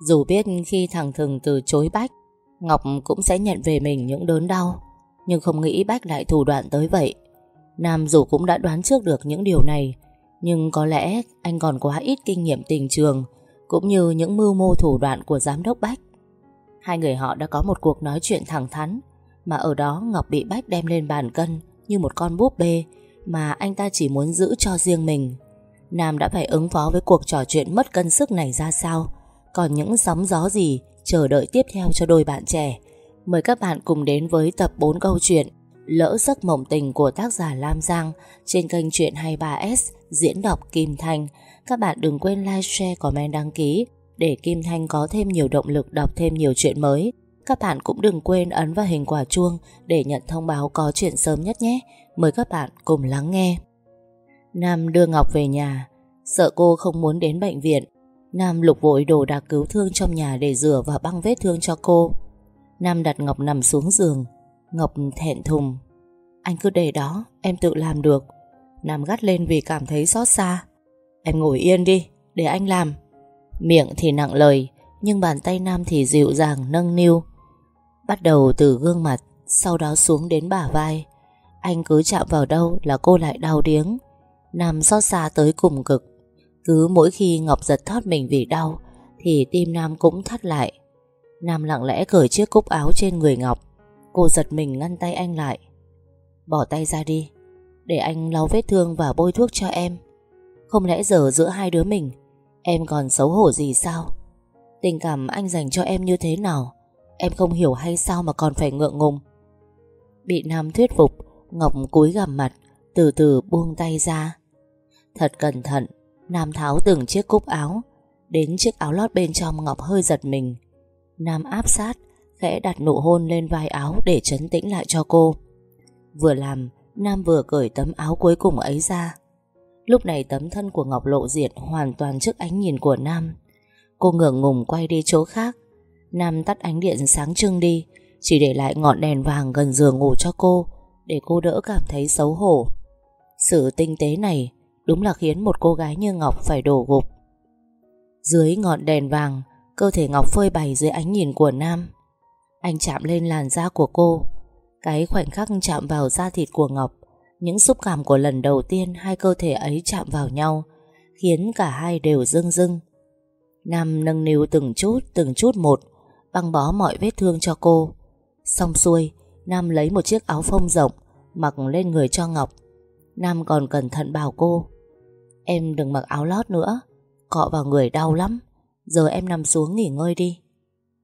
Dù biết khi thằng Thừng từ chối Bách, Ngọc cũng sẽ nhận về mình những đớn đau. Nhưng không nghĩ Bách lại thủ đoạn tới vậy. Nam dù cũng đã đoán trước được những điều này, Nhưng có lẽ anh còn quá ít kinh nghiệm tình trường, Cũng như những mưu mô thủ đoạn của giám đốc Bách. Hai người họ đã có một cuộc nói chuyện thẳng thắn, Mà ở đó Ngọc bị Bách đem lên bàn cân Như một con búp bê, Mà anh ta chỉ muốn giữ cho riêng mình. Nam đã phải ứng phó với cuộc trò chuyện mất cân sức này ra sao? Còn những sóng gió gì Chờ đợi tiếp theo cho đôi bạn trẻ Mời các bạn cùng đến với tập 4 câu chuyện Lỡ giấc mộng tình của tác giả Lam Giang trên kênh Chuyện 23S diễn đọc Kim Thanh. Các bạn đừng quên like, share, comment, đăng ký để Kim Thanh có thêm nhiều động lực đọc thêm nhiều chuyện mới. Các bạn cũng đừng quên ấn vào hình quả chuông để nhận thông báo có chuyện sớm nhất nhé. Mời các bạn cùng lắng nghe. Nam đưa Ngọc về nhà, sợ cô không muốn đến bệnh viện. Nam lục vội đồ đạc cứu thương trong nhà để rửa và băng vết thương cho cô. Nam đặt Ngọc nằm xuống giường, Ngọc thẹn thùng. Anh cứ để đó Em tự làm được. Nam gắt lên vì cảm thấy xót xa. Em ngồi yên đi Để anh làm. Miệng thì nặng lời Nhưng bàn tay Nam thì dịu dàng nâng niu. Bắt đầu từ gương mặt Sau đó xuống đến bả vai. Anh cứ chạm vào đâu là cô lại đau điếng. Nam xót xa tới cùng cực. Cứ mỗi khi Ngọc giật thoát mình vì đau, Thì tim Nam cũng thắt lại. Nam lặng lẽ cởi chiếc cúc áo trên người Ngọc. Cô giật mình ngăn tay anh lại. Bỏ tay ra đi, Để anh lau vết thương và bôi thuốc cho em. Không lẽ giờ giữa hai đứa mình, Em còn xấu hổ gì sao? Tình cảm anh dành cho em như thế nào, Em không hiểu hay sao mà còn phải ngượng ngùng. Bị Nam thuyết phục, Ngọc cúi gằm mặt, Từ từ buông tay ra. Thật cẩn thận Nam tháo từng chiếc cúc áo Đến chiếc áo lót bên trong Ngọc hơi giật mình Nam áp sát khẽ đặt nụ hôn lên vai áo để chấn tĩnh lại cho cô. Vừa làm, Nam vừa cởi tấm áo cuối cùng ấy ra. Lúc này tấm thân của Ngọc lộ diện hoàn toàn trước ánh nhìn của Nam. Cô ngượng ngùng quay đi chỗ khác. Nam tắt ánh điện sáng trưng đi, chỉ để lại ngọn đèn vàng gần giường ngủ cho cô, để cô đỡ cảm thấy xấu hổ. Sự tinh tế này đúng là khiến một cô gái như Ngọc phải đổ gục. Dưới ngọn đèn vàng, cơ thể Ngọc phơi bày dưới ánh nhìn của Nam. Anh chạm lên làn da của cô Cái khoảnh khắc chạm vào da thịt của Ngọc Những xúc cảm của lần đầu tiên Hai cơ thể ấy chạm vào nhau Khiến cả hai đều rưng rưng Nam nâng niu từng chút Từng chút một Băng bó mọi vết thương cho cô Xong xuôi Nam lấy một chiếc áo phông rộng Mặc lên người cho Ngọc Nam còn cẩn thận bảo cô Em đừng mặc áo lót nữa. Cọ vào người đau lắm. Giờ em nằm xuống nghỉ ngơi đi.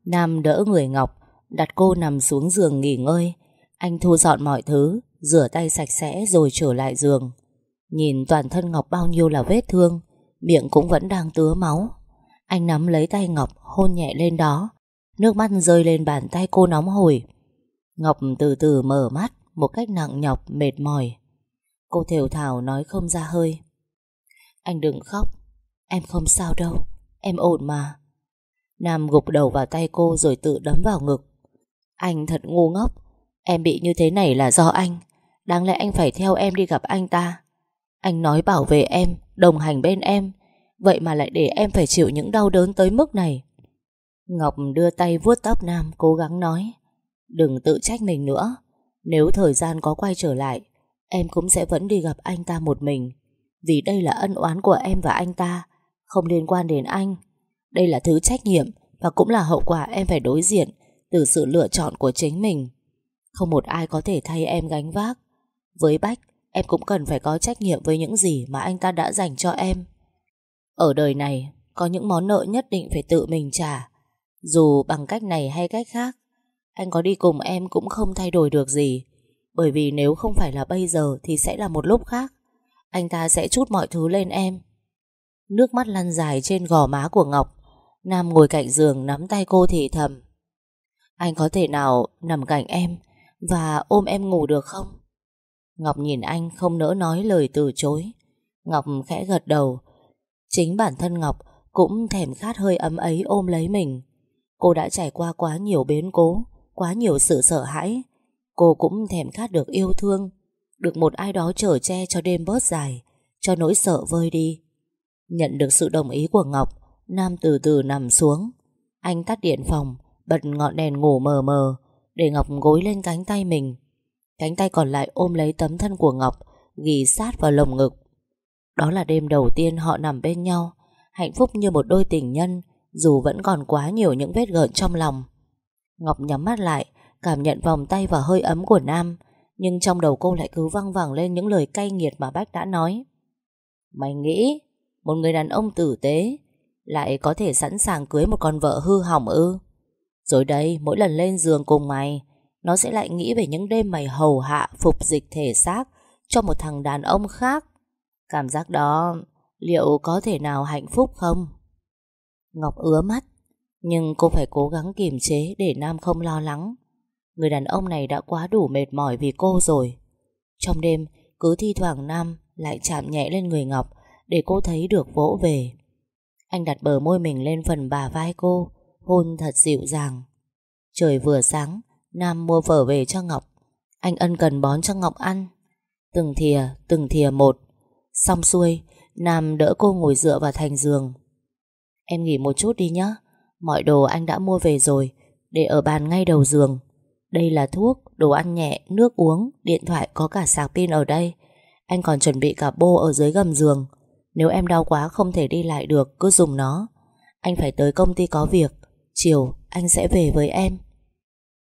Nam đỡ người Ngọc, Đặt cô nằm xuống giường nghỉ ngơi. Anh thu dọn mọi thứ, Rửa tay sạch sẽ rồi trở lại giường. Nhìn toàn thân Ngọc bao nhiêu là vết thương, Miệng cũng vẫn đang tứa máu. Anh nắm lấy tay Ngọc, Hôn nhẹ lên đó. Nước mắt rơi lên bàn tay cô nóng hổi. Ngọc từ từ mở mắt, Một cách nặng nhọc, mệt mỏi. Cô thều thào nói không ra hơi. Anh đừng khóc. Em không sao đâu. Em ổn mà. Nam gục đầu vào tay cô rồi tự đấm vào ngực. Anh thật ngu ngốc. Em bị như thế này là do anh. Đáng lẽ anh phải theo em đi gặp anh ta. Anh nói bảo vệ em, Đồng hành bên em. Vậy mà lại để em phải chịu những đau đớn tới mức này. Ngọc đưa tay vuốt tóc Nam, Cố gắng nói. Đừng tự trách mình nữa. Nếu thời gian có quay trở lại, Em cũng sẽ vẫn đi gặp anh ta một mình. Vì đây là ân oán của em và anh ta Không liên quan đến anh Đây là thứ trách nhiệm Và cũng là hậu quả em phải đối diện từ sự lựa chọn của chính mình. Không một ai có thể thay em gánh vác. Với Bách, em cũng cần phải có trách nhiệm với những gì mà anh ta đã dành cho em. Ở đời này, có những món nợ nhất định phải tự mình trả. Dù bằng cách này hay cách khác, anh có đi cùng em cũng không thay đổi được gì. Bởi vì nếu không phải là bây giờ thì sẽ là một lúc khác. Anh ta sẽ chút mọi thứ lên em. Nước mắt lăn dài trên gò má của Ngọc. Nam ngồi cạnh giường nắm tay cô thì thầm. Anh có thể nào nằm cạnh em Và ôm em ngủ được không Ngọc nhìn anh không nỡ nói lời từ chối Ngọc khẽ gật đầu Chính bản thân Ngọc Cũng thèm khát hơi ấm ấy ôm lấy mình Cô đã trải qua quá nhiều biến cố, Quá nhiều sự sợ hãi Cô cũng thèm khát được yêu thương được một ai đó chở che cho đêm bớt dài, Cho nỗi sợ vơi đi. Nhận được sự đồng ý của Ngọc, Nam từ từ nằm xuống. Anh tắt điện phòng, Bật ngọn đèn ngủ mờ mờ, Để Ngọc gối lên cánh tay mình. Cánh tay còn lại ôm lấy tấm thân của Ngọc, Ghi sát vào lồng ngực. Đó là đêm đầu tiên họ nằm bên nhau, Hạnh phúc như một đôi tình nhân, Dù vẫn còn quá nhiều những vết gợn trong lòng. Ngọc nhắm mắt lại, Cảm nhận vòng tay và hơi ấm của Nam nhưng trong đầu cô lại cứ văng vẳng lên Những lời cay nghiệt mà Bách đã nói. Mày nghĩ Một người đàn ông tử tế Lại có thể sẵn sàng cưới một con vợ hư hỏng ư? Rồi đây, mỗi lần lên giường cùng mày, Nó sẽ lại nghĩ về những đêm mày hầu hạ, Phục dịch thể xác Cho một thằng đàn ông khác. Cảm giác đó Liệu có thể nào hạnh phúc không? Ngọc ứa mắt, Nhưng cô phải cố gắng kiềm chế Để Nam không lo lắng. Người đàn ông này đã quá đủ mệt mỏi vì cô rồi. Trong đêm Cứ thi thoảng Nam lại chạm nhẹ lên người Ngọc Để cô thấy được vỗ về. Anh đặt bờ môi mình lên phần bà vai cô Hôn thật dịu dàng. Trời vừa sáng Nam mua phở về cho Ngọc. Anh ân cần bón cho Ngọc ăn. Từng thìa, từng thìa một. Xong xuôi Nam đỡ cô ngồi dựa vào thành giường. Em nghỉ một chút đi nhé Mọi đồ anh đã mua về rồi Để ở bàn ngay đầu giường. Đây là thuốc, đồ ăn nhẹ, nước uống Điện thoại có cả sạc pin ở đây. Anh còn chuẩn bị cả bô ở dưới gầm giường. Nếu em đau quá không thể đi lại được Cứ dùng nó. Anh phải tới công ty có việc. Chiều anh sẽ về với em.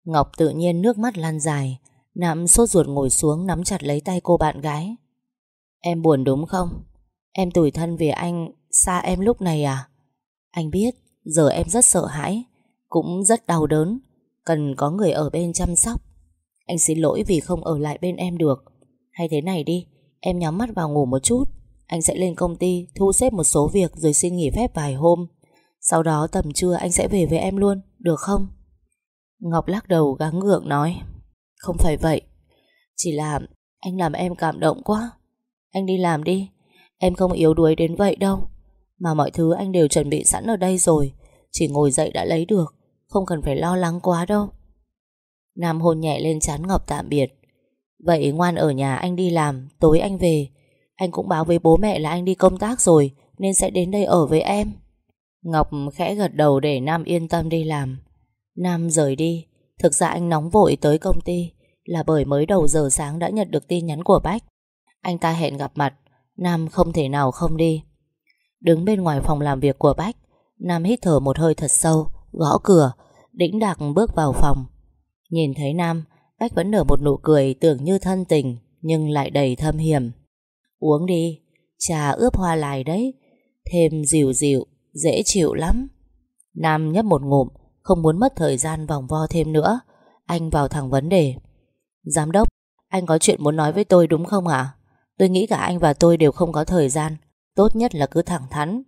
Ngọc tự nhiên nước mắt lan dài. Nam sốt ruột ngồi xuống Nắm chặt lấy tay cô bạn gái. Em buồn đúng không? Em tủi thân vì anh xa em lúc này à? Anh biết Giờ em rất sợ hãi Cũng rất đau đớn. Cần có người ở bên chăm sóc. Anh xin lỗi vì không ở lại bên em được. Hay thế này đi, Em nhắm mắt vào ngủ một chút. Anh sẽ lên công ty, thu xếp một số việc Rồi xin nghỉ phép vài hôm. Sau đó tầm trưa anh sẽ về với em luôn, Được không? Ngọc lắc đầu gắng gượng nói. Không phải vậy. Chỉ là anh làm em cảm động quá. Anh đi làm đi. Em không yếu đuối đến vậy đâu. Mà mọi thứ anh đều chuẩn bị sẵn ở đây rồi. Chỉ ngồi dậy đã lấy được. Không cần phải lo lắng quá đâu. Nam hôn nhẹ lên chán Ngọc tạm biệt. Vậy ngoan ở nhà anh đi làm, Tối anh về. Anh cũng báo với bố mẹ là anh đi công tác rồi, Nên sẽ đến đây ở với em. Ngọc khẽ gật đầu để Nam yên tâm đi làm. Nam rời đi. Thực ra anh nóng vội tới công ty, Là bởi mới đầu giờ sáng đã nhận được tin nhắn của Bách. Anh ta hẹn gặp mặt, Nam không thể nào không đi. Đứng bên ngoài phòng làm việc của Bách, Nam hít thở một hơi thật sâu. Gõ cửa, Đĩnh đạc bước vào phòng. Nhìn thấy Nam, Bách vẫn nở một nụ cười tưởng như thân tình, Nhưng lại đầy thâm hiểm. Uống đi, Trà ướp hoa lại đấy, Thêm dịu dịu, Dễ chịu lắm. Nam nhấp một ngụm, Không muốn mất thời gian vòng vo thêm nữa. Anh vào thẳng vấn đề. Giám đốc, Anh có chuyện muốn nói với tôi đúng không ạ? Tôi nghĩ cả anh và tôi đều không có thời gian, Tốt nhất là cứ thẳng thắn.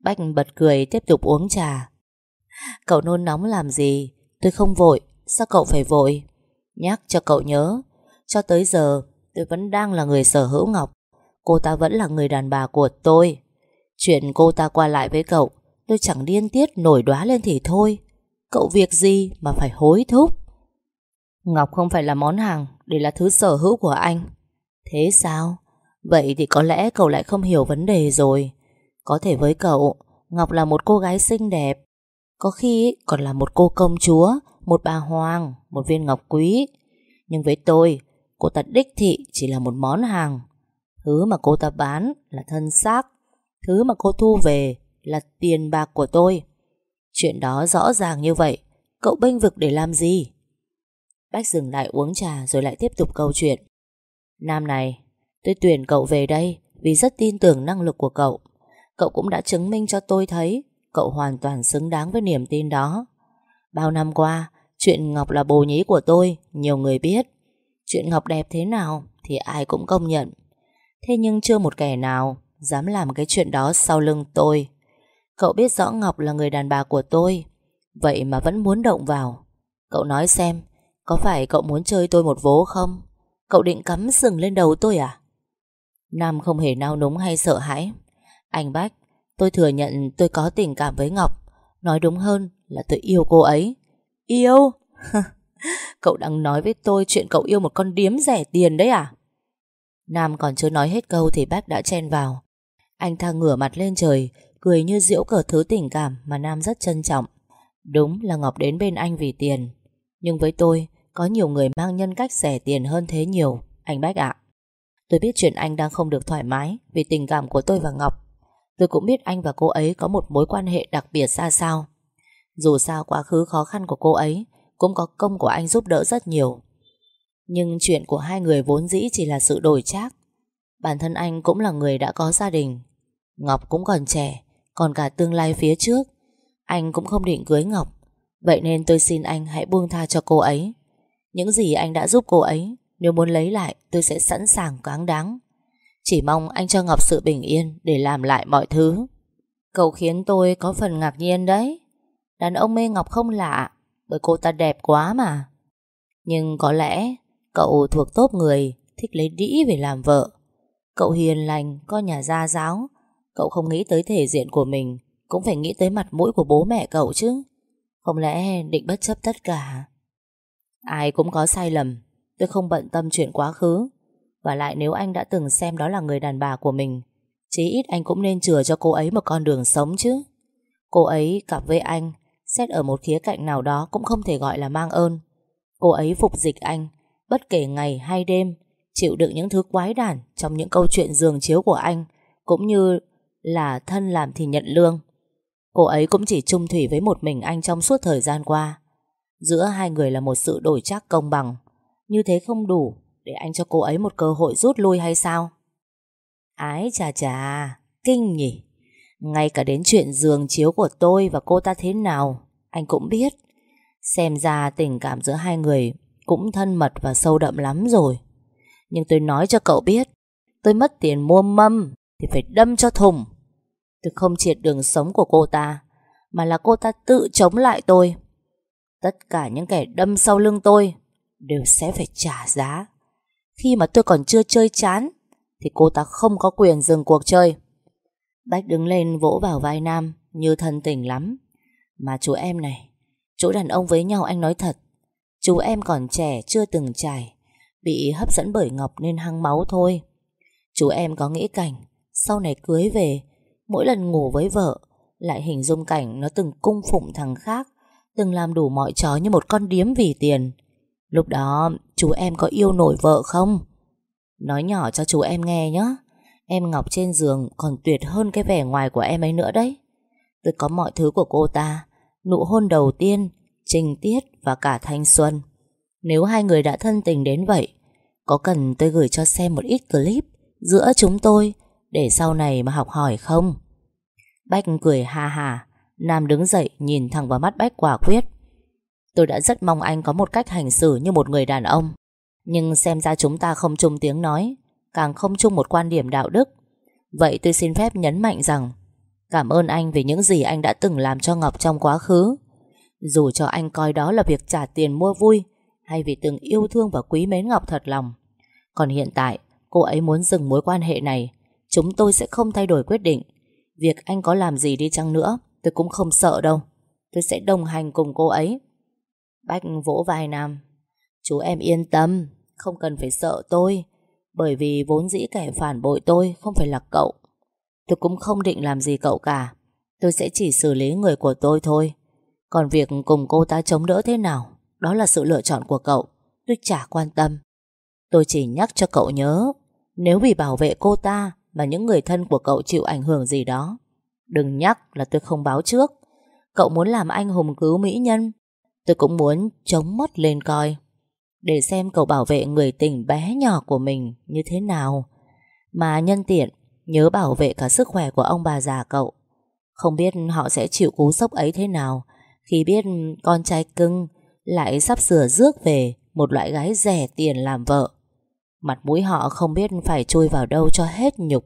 Bách bật cười, tiếp tục uống trà. Cậu nôn nóng làm gì? Tôi không vội. Sao cậu phải vội? Nhắc cho cậu nhớ. Cho tới giờ tôi vẫn đang là người sở hữu Ngọc. Cô ta vẫn là người đàn bà của tôi. Chuyện cô ta qua lại với cậu Tôi chẳng điên tiết nổi đoá lên thì thôi. Cậu việc gì mà phải hối thúc? Ngọc không phải là món hàng Để là thứ sở hữu của anh. Thế sao? Vậy thì có lẽ cậu lại không hiểu vấn đề rồi. Có thể với cậu, Ngọc là một cô gái xinh đẹp. Có khi còn là một cô công chúa, một bà hoàng, một viên ngọc quý. Nhưng với tôi, cô ta đích thị chỉ là một món hàng. Thứ mà cô ta bán là thân xác. Thứ mà cô thu về là tiền bạc của tôi. Chuyện đó rõ ràng như vậy, cậu bênh vực để làm gì? Bách dừng lại uống trà rồi lại tiếp tục câu chuyện. Nam này, tôi tuyển cậu về đây vì rất tin tưởng năng lực của cậu. Cậu cũng đã chứng minh cho tôi thấy cậu hoàn toàn xứng đáng với niềm tin đó. Bao năm qua, chuyện Ngọc là bồ nhí của tôi, nhiều người biết. Chuyện Ngọc đẹp thế nào thì ai cũng công nhận. Thế nhưng chưa một kẻ nào dám làm cái chuyện đó sau lưng tôi. Cậu biết rõ Ngọc là người đàn bà của tôi, vậy mà vẫn muốn động vào. Cậu nói xem, có phải cậu muốn chơi tôi một vố không? Cậu định cắm sừng lên đầu tôi à? Nam không hề nao núng hay sợ hãi. Anh Bách, tôi thừa nhận tôi có tình cảm với Ngọc. Nói đúng hơn là tôi yêu cô ấy. Yêu? cậu đang nói với tôi chuyện cậu yêu một con điếm rẻ tiền đấy à? Nam còn chưa nói hết câu thì bác đã chen vào. Anh ta ngửa mặt lên trời, cười như diễu cờ thứ tình cảm mà Nam rất trân trọng. Đúng là Ngọc đến bên anh vì tiền Nhưng với tôi Có nhiều người mang nhân cách rẻ tiền hơn thế nhiều Anh Bách ạ Tôi biết chuyện anh đang không được thoải mái Vì tình cảm của tôi và Ngọc Tôi cũng biết anh và cô ấy có một mối quan hệ đặc biệt ra sao. Dù sao quá khứ khó khăn của cô ấy Cũng có công của anh giúp đỡ rất nhiều. Nhưng chuyện của hai người vốn dĩ chỉ là sự đổi trác. Bản thân anh cũng là người đã có gia đình. Ngọc cũng còn trẻ, Còn cả tương lai phía trước. Anh cũng không định cưới Ngọc. Vậy nên tôi xin anh hãy buông tha cho cô ấy. Những gì anh đã giúp cô ấy, Nếu muốn lấy lại, tôi sẽ sẵn sàng cáng đáng. Chỉ mong anh cho Ngọc sự bình yên Để làm lại mọi thứ. Cậu khiến tôi có phần ngạc nhiên đấy. Đàn ông mê Ngọc không lạ Bởi cô ta đẹp quá mà. Nhưng có lẽ Cậu thuộc tốt người Thích lấy đĩ về làm vợ. Cậu hiền lành, có nhà gia giáo. Cậu không nghĩ tới thể diện của mình Cũng phải nghĩ tới mặt mũi của bố mẹ cậu chứ. Không lẽ định bất chấp tất cả? Ai cũng có sai lầm Tôi không bận tâm chuyện quá khứ. Và lại nếu anh đã từng xem đó là người đàn bà của mình, Chí ít anh cũng nên chừa cho cô ấy một con đường sống chứ Cô ấy cặp với anh, Xét ở một khía cạnh nào đó Cũng không thể gọi là mang ơn Cô ấy phục dịch anh, Bất kể ngày hay đêm, Chịu đựng những thứ quái đản Trong những câu chuyện giường chiếu của anh, Cũng như là thân làm thì nhận lương. Cô ấy cũng chỉ chung thủy với một mình anh trong suốt thời gian qua. Giữa hai người là một sự đổi trác công bằng. Như thế không đủ để anh cho cô ấy một cơ hội rút lui hay sao? Ái chà chà, kinh nhỉ. Ngay cả đến chuyện giường chiếu của tôi và cô ta thế nào, anh cũng biết. Xem ra tình cảm giữa hai người cũng thân mật và sâu đậm lắm rồi. Nhưng tôi nói cho cậu biết, tôi mất tiền mua mâm thì phải đâm cho thùng. Tôi không triệt đường sống của cô ta, mà là cô ta tự chống lại tôi. Tất cả những kẻ đâm sau lưng tôi đều sẽ phải trả giá. Khi mà tôi còn chưa chơi chán, thì cô ta không có quyền dừng cuộc chơi. Bách đứng lên vỗ vào vai Nam như thân tình lắm. Mà chú em này, chỗ đàn ông với nhau anh nói thật. Chú em còn trẻ chưa từng trải, bị hấp dẫn bởi Ngọc nên hăng máu thôi. Chú em có nghĩ cảnh sau này cưới về Mỗi lần ngủ với vợ Lại hình dung cảnh nó từng cung phụng thằng khác Từng làm đủ mọi trò như một con điếm vì tiền Lúc đó chú em có yêu nổi vợ không? Nói nhỏ cho chú em nghe nhé Em Ngọc trên giường còn tuyệt hơn cái vẻ ngoài của em ấy nữa đấy Tôi có mọi thứ của cô ta, Nụ hôn đầu tiên, Trình tiết và cả thanh xuân Nếu hai người đã thân tình đến vậy, Có cần tôi gửi cho xem một ít clip Giữa chúng tôi để sau này mà học hỏi không Bách cười ha hà. Nam đứng dậy nhìn thẳng vào mắt Bách quả quyết Tôi đã rất mong anh có một cách hành xử như một người đàn ông. Nhưng xem ra chúng ta không chung tiếng nói, Càng không chung một quan điểm đạo đức. Vậy tôi xin phép nhấn mạnh rằng, Cảm ơn anh vì những gì anh đã từng làm cho Ngọc trong quá khứ. Dù cho anh coi đó là việc trả tiền mua vui, Hay vì từng yêu thương và quý mến Ngọc thật lòng, Còn hiện tại, cô ấy muốn dừng mối quan hệ này, Chúng tôi sẽ không thay đổi quyết định. Việc anh có làm gì đi chăng nữa, Tôi cũng không sợ đâu. Tôi sẽ đồng hành cùng cô ấy. Bách vỗ vai Nam Chú em yên tâm Không cần phải sợ tôi Bởi vì vốn dĩ kẻ phản bội tôi Không phải là cậu Tôi cũng không định làm gì cậu cả Tôi sẽ chỉ xử lý người của tôi thôi Còn việc cùng cô ta chống đỡ thế nào Đó là sự lựa chọn của cậu Tôi chả quan tâm Tôi chỉ nhắc cho cậu nhớ Nếu vì bảo vệ cô ta mà những người thân của cậu chịu ảnh hưởng gì đó. Đừng nhắc là tôi không báo trước. Cậu muốn làm anh hùng cứu mỹ nhân, tôi cũng muốn chống mắt lên coi. Để xem cậu bảo vệ người tình bé nhỏ của mình như thế nào. Mà nhân tiện, nhớ bảo vệ cả sức khỏe của ông bà già cậu. Không biết họ sẽ chịu cú sốc ấy thế nào khi biết con trai cưng lại sắp sửa rước về một loại gái rẻ tiền làm vợ. Mặt mũi họ không biết phải chui vào đâu cho hết nhục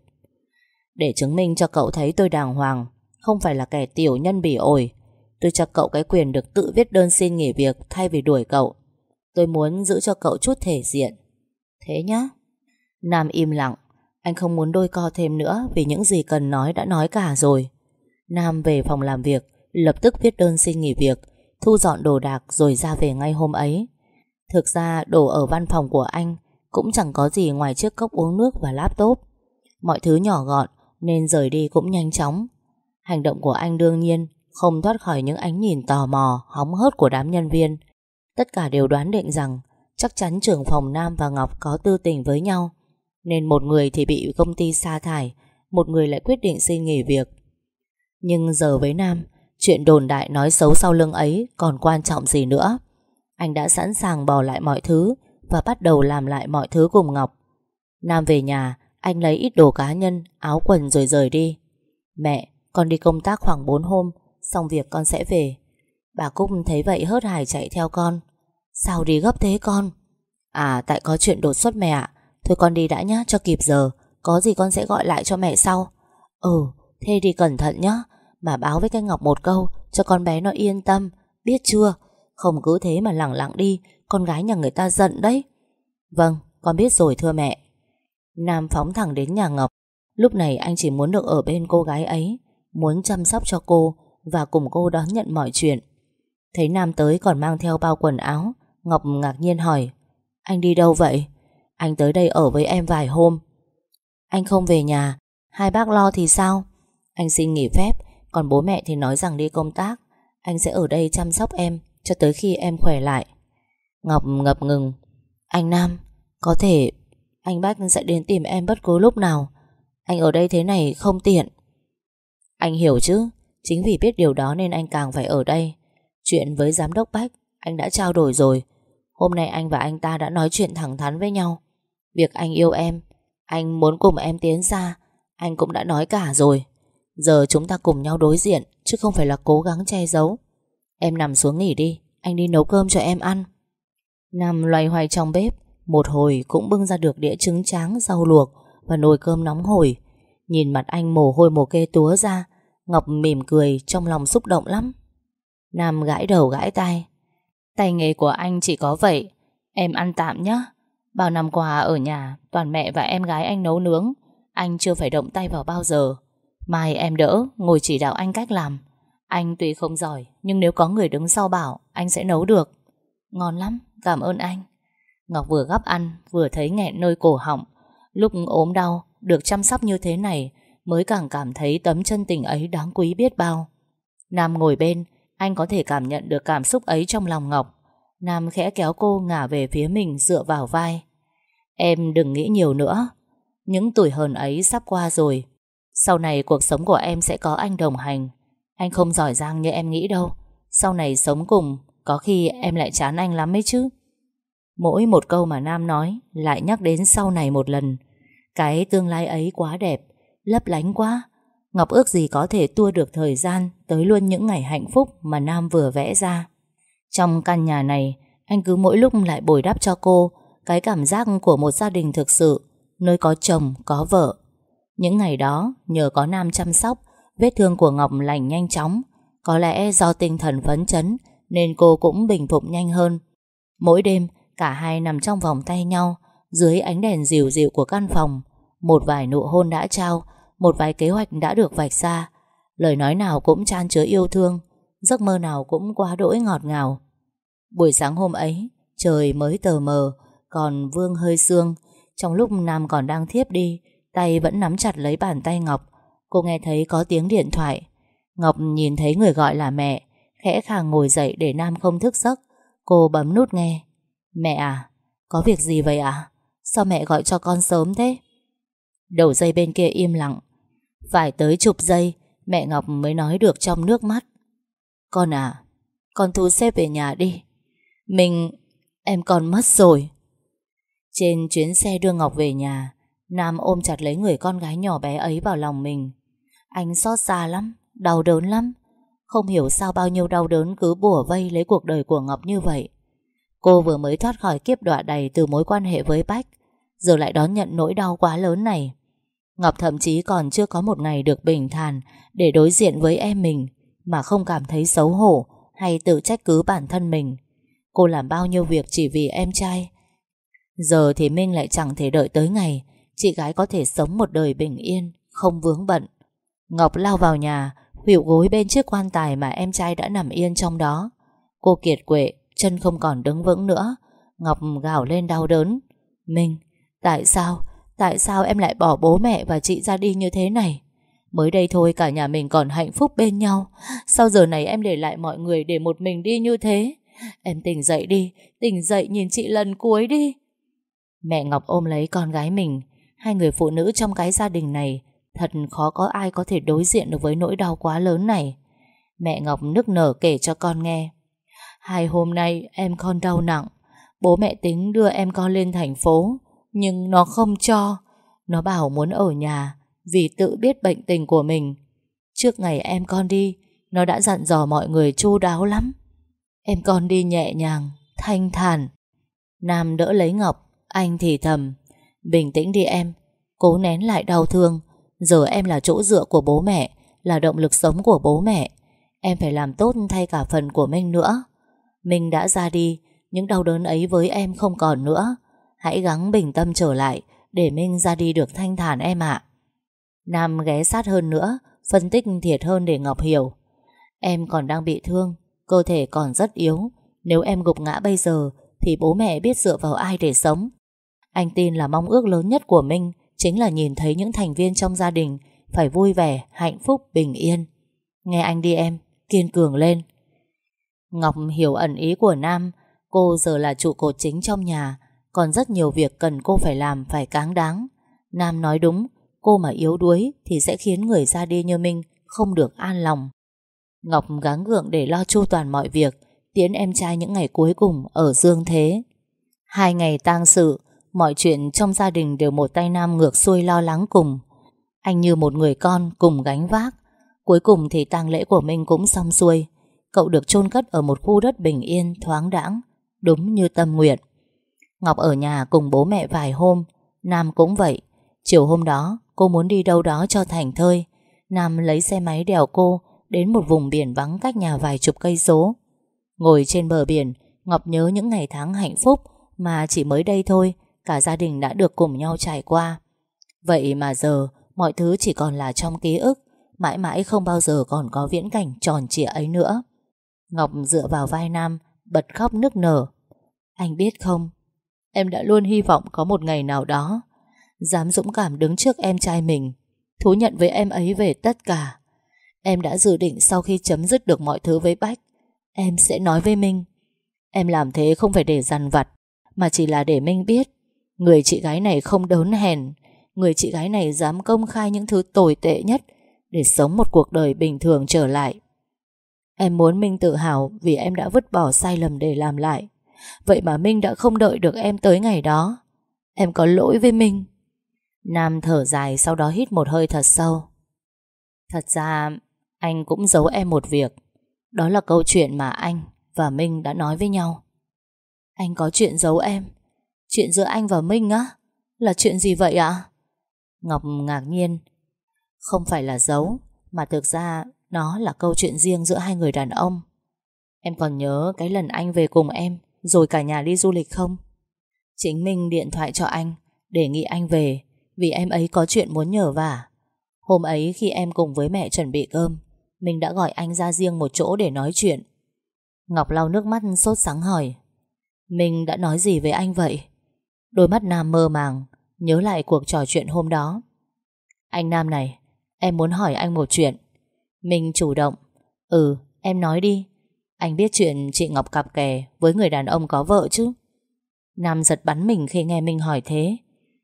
Để chứng minh cho cậu thấy tôi đàng hoàng Không phải là kẻ tiểu nhân bỉ ổi Tôi cho cậu cái quyền được tự viết đơn xin nghỉ việc Thay vì đuổi cậu. Tôi muốn giữ cho cậu chút thể diện. Thế nhá. Nam im lặng. Anh không muốn đôi co thêm nữa Vì những gì cần nói đã nói cả rồi. Nam về phòng làm việc, Lập tức viết đơn xin nghỉ việc, Thu dọn đồ đạc rồi ra về ngay hôm ấy. Thực ra đồ ở văn phòng của anh cũng chẳng có gì ngoài chiếc cốc uống nước và laptop. Mọi thứ nhỏ gọn nên rời đi cũng nhanh chóng. Hành động của anh đương nhiên không thoát khỏi những ánh nhìn tò mò, hóng hớt của đám nhân viên. Tất cả đều đoán định rằng chắc chắn trưởng phòng Nam và Ngọc có tư tình với nhau, nên một người thì bị công ty sa thải, một người lại quyết định xin nghỉ việc. Nhưng giờ với Nam, chuyện đồn đại nói xấu sau lưng ấy còn quan trọng gì nữa. Anh đã sẵn sàng bỏ lại mọi thứ và bắt đầu làm lại mọi thứ cùng Ngọc. Nam về nhà, anh lấy ít đồ cá nhân, áo quần rồi rời đi. Mẹ, con đi công tác khoảng 4 hôm, xong việc con sẽ về. Bà Cúc thấy vậy hớt hải chạy theo con. Sao đi gấp thế con? À, tại có chuyện đột xuất mẹ ạ. Thôi con đi đã nhá, cho kịp giờ. Có gì con sẽ gọi lại cho mẹ sau. Ừ, thế đi cẩn thận nhá. Mà báo với cái Ngọc một câu, cho con bé nó yên tâm. Biết chưa? Không cứ thế mà lặng lặng đi, con gái nhà người ta giận đấy. Vâng, con biết rồi thưa mẹ. Nam phóng thẳng đến nhà Ngọc. Lúc này anh chỉ muốn được ở bên cô gái ấy, muốn chăm sóc cho cô và cùng cô đón nhận mọi chuyện. Thấy Nam tới còn mang theo bao quần áo, Ngọc ngạc nhiên hỏi, anh đi đâu vậy? Anh tới đây ở với em vài hôm. Anh không về nhà, hai bác lo thì sao? Anh xin nghỉ phép, còn bố mẹ thì nói rằng đi công tác. Anh sẽ ở đây chăm sóc em cho tới khi em khỏe lại. Ngọc ngập ngừng. Anh Nam, có thể anh bác sẽ đến tìm em bất cứ lúc nào. Anh ở đây thế này không tiện. Anh hiểu chứ, chính vì biết điều đó nên anh càng phải ở đây. Chuyện với giám đốc Bách, anh đã trao đổi rồi. Hôm nay anh và anh ta đã nói chuyện thẳng thắn với nhau. Việc anh yêu em, anh muốn cùng em tiến xa, anh cũng đã nói cả rồi. Giờ chúng ta cùng nhau đối diện, chứ không phải là cố gắng che giấu. Em nằm xuống nghỉ đi, anh đi nấu cơm cho em ăn. Nằm loay hoay trong bếp, một hồi cũng bưng ra được đĩa trứng tráng, rau luộc và nồi cơm nóng hổi. Nhìn mặt anh mồ hôi mồ kê túa ra, Ngọc mỉm cười trong lòng xúc động lắm. Nam gãi đầu gãi tay. Tay nghề của anh chỉ có vậy, em ăn tạm nhé. Bao năm qua ở nhà, toàn mẹ và em gái anh nấu nướng, anh chưa phải động tay vào bao giờ. Mai em đỡ, ngồi chỉ đạo anh cách làm. Anh tuy không giỏi, nhưng nếu có người đứng sau bảo, anh sẽ nấu được. Ngon lắm, cảm ơn anh. Ngọc vừa gắp ăn, vừa thấy nghẹn nơi cổ họng. Lúc ốm đau, được chăm sóc như thế này, mới càng cảm thấy tấm chân tình ấy đáng quý biết bao. Nam ngồi bên, anh có thể cảm nhận được cảm xúc ấy trong lòng Ngọc. Nam khẽ kéo cô ngả về phía mình dựa vào vai. Em đừng nghĩ nhiều nữa. Những tuổi hờn ấy sắp qua rồi. Sau này cuộc sống của em sẽ có anh đồng hành. Anh không giỏi giang như em nghĩ đâu. Sau này sống cùng, có khi em lại chán anh lắm ấy chứ. Mỗi một câu mà Nam nói lại nhắc đến sau này một lần. Cái tương lai ấy quá đẹp, lấp lánh quá. Ngọc ước gì có thể tua được thời gian tới luôn những ngày hạnh phúc mà Nam vừa vẽ ra. Trong căn nhà này, anh cứ mỗi lúc lại bồi đắp cho cô cái cảm giác của một gia đình thực sự, nơi có chồng, có vợ. Những ngày đó, nhờ có Nam chăm sóc, vết thương của Ngọc lành nhanh chóng. Có lẽ do tinh thần phấn chấn nên cô cũng bình phục nhanh hơn. Mỗi đêm, Cả hai nằm trong vòng tay nhau Dưới ánh đèn dịu dịu của căn phòng Một vài nụ hôn đã trao một vài kế hoạch đã được vạch ra. Lời nói nào cũng chan chứa yêu thương Giấc mơ nào cũng quá đỗi ngọt ngào. Buổi sáng hôm ấy Trời mới tờ mờ Còn Vương hơi sương. Trong lúc Nam còn đang thiếp đi Tay vẫn nắm chặt lấy bàn tay Ngọc. Cô nghe thấy có tiếng điện thoại. Ngọc nhìn thấy người gọi là mẹ Khẽ khàng ngồi dậy để Nam không thức giấc. Cô bấm nút nghe. Mẹ à, có việc gì vậy à? Sao mẹ gọi cho con sớm thế? Đầu dây bên kia im lặng. Phải tới chục giây, mẹ Ngọc mới nói được trong nước mắt. Con à, con thu xếp về nhà đi. Mình, em còn mất rồi. Trên chuyến xe đưa Ngọc về nhà, Nam ôm chặt lấy người con gái nhỏ bé ấy vào lòng mình. Anh xót xa lắm, đau đớn lắm. Không hiểu sao bao nhiêu đau đớn cứ bùa vây lấy cuộc đời của Ngọc như vậy. Cô vừa mới thoát khỏi kiếp đọa đầy từ mối quan hệ với Bách Giờ lại đón nhận nỗi đau quá lớn này Ngọc thậm chí còn chưa có một ngày được bình thản Để đối diện với em mình Mà không cảm thấy xấu hổ Hay tự trách cứ bản thân mình. Cô làm bao nhiêu việc chỉ vì em trai? Giờ thì Minh lại chẳng thể đợi tới ngày Chị gái có thể sống một đời bình yên Không vướng bận. Ngọc lao vào nhà Hữu gối bên chiếc quan tài mà em trai đã nằm yên trong đó. Cô kiệt quệ Chân không còn đứng vững nữa. Ngọc gào lên đau đớn. Minh, tại sao, tại sao em lại bỏ bố mẹ và chị ra đi như thế này? Mới đây thôi, cả nhà mình còn hạnh phúc bên nhau. Sao giờ này em để lại mọi người Để một mình đi như thế? Em tỉnh dậy đi, Tỉnh dậy nhìn chị lần cuối đi. Mẹ Ngọc ôm lấy con gái mình. Hai người phụ nữ trong cái gia đình này, Thật khó có ai có thể đối diện được với nỗi đau quá lớn này. Mẹ Ngọc nức nở kể cho con nghe. Hai hôm nay em con đau nặng. Bố mẹ tính đưa em con lên thành phố. Nhưng nó không cho. Nó bảo muốn ở nhà Vì tự biết bệnh tình của mình. Trước ngày em con đi, Nó đã dặn dò mọi người chu đáo lắm. Em con đi nhẹ nhàng, Thanh thản. Nam đỡ lấy Ngọc, Anh thì thầm. Bình tĩnh đi em, Cố nén lại đau thương. Giờ em là chỗ dựa của bố mẹ, Là động lực sống của bố mẹ. Em phải làm tốt thay cả phần của Minh nữa. Minh đã ra đi, Những đau đớn ấy với em không còn nữa. Hãy gắng bình tâm trở lại Để Minh ra đi được thanh thản em ạ. Nam ghé sát hơn nữa Phân tích thiệt hơn để Ngọc hiểu. Em còn đang bị thương Cơ thể còn rất yếu. Nếu em gục ngã bây giờ Thì bố mẹ biết dựa vào ai để sống. Anh tin là mong ước lớn nhất của Minh Chính là nhìn thấy những thành viên trong gia đình Phải vui vẻ, hạnh phúc, bình yên. Nghe anh đi em Kiên cường lên. Ngọc hiểu ẩn ý của Nam Cô giờ là trụ cột chính trong nhà. Còn rất nhiều việc cần cô phải làm, Phải cáng đáng. Nam nói đúng, Cô mà yếu đuối thì sẽ khiến người ra đi như Minh, Không được an lòng. Ngọc gắng gượng để lo chu toàn mọi việc Tiến em trai những ngày cuối cùng Ở dương thế. Hai ngày tang sự, Mọi chuyện trong gia đình đều một tay Nam ngược xuôi lo lắng cùng. Anh như một người con cùng gánh vác. Cuối cùng thì tang lễ của Minh cũng xong xuôi. Cậu được chôn cất ở một khu đất bình yên, Thoáng đãng, Đúng như tâm nguyện. Ngọc ở nhà cùng bố mẹ vài hôm. Nam cũng vậy. Chiều hôm đó, cô muốn đi đâu đó cho thành thơi. Nam lấy xe máy đèo cô Đến một vùng biển vắng cách nhà vài chục cây số. Ngồi trên bờ biển, Ngọc nhớ những ngày tháng hạnh phúc Mà chỉ mới đây thôi, Cả gia đình đã được cùng nhau trải qua. Vậy mà giờ, Mọi thứ chỉ còn là trong ký ức, Mãi mãi không bao giờ còn có viễn cảnh tròn trịa ấy nữa. Ngọc dựa vào vai Nam, Bật khóc nức nở. Anh biết không Em đã luôn hy vọng có một ngày nào đó, Dám dũng cảm đứng trước em trai mình, Thú nhận với em ấy về tất cả. Em đã dự định sau khi chấm dứt được mọi thứ với Bách, Em sẽ nói với Minh. Em làm thế không phải để dằn vặt, Mà chỉ là để Minh biết, Người chị gái này không đớn hèn, Người chị gái này dám công khai những thứ tồi tệ nhất Để sống một cuộc đời bình thường trở lại. Em muốn Minh tự hào Vì em đã vứt bỏ sai lầm để làm lại. Vậy mà Minh đã không đợi được em tới ngày đó. Em có lỗi với Minh. Nam thở dài sau đó hít một hơi thật sâu. Thật ra, anh cũng giấu em một việc. Đó là câu chuyện mà anh và Minh đã nói với nhau. Anh có chuyện giấu em? Chuyện giữa anh và Minh á? Là chuyện gì vậy ạ? Ngọc ngạc nhiên. Không phải là giấu, Mà thực ra nó là câu chuyện riêng giữa hai người đàn ông. Em còn nhớ cái lần anh về cùng em rồi cả nhà đi du lịch không? Chính Minh điện thoại cho anh, Đề nghị anh về, Vì em ấy có chuyện muốn nhờ vả. Hôm ấy khi em cùng với mẹ chuẩn bị cơm Mình đã gọi anh ra riêng một chỗ để nói chuyện. Ngọc lau nước mắt sốt sáng hỏi Mình đã nói gì với anh vậy? Đôi mắt Nam mơ màng, Nhớ lại cuộc trò chuyện hôm đó. Anh Nam này, Em muốn hỏi anh một chuyện. Mình chủ động Ừ em nói đi. Anh biết chuyện chị Ngọc cặp kè Với người đàn ông có vợ chứ? Nam giật bắn mình khi nghe Minh hỏi thế.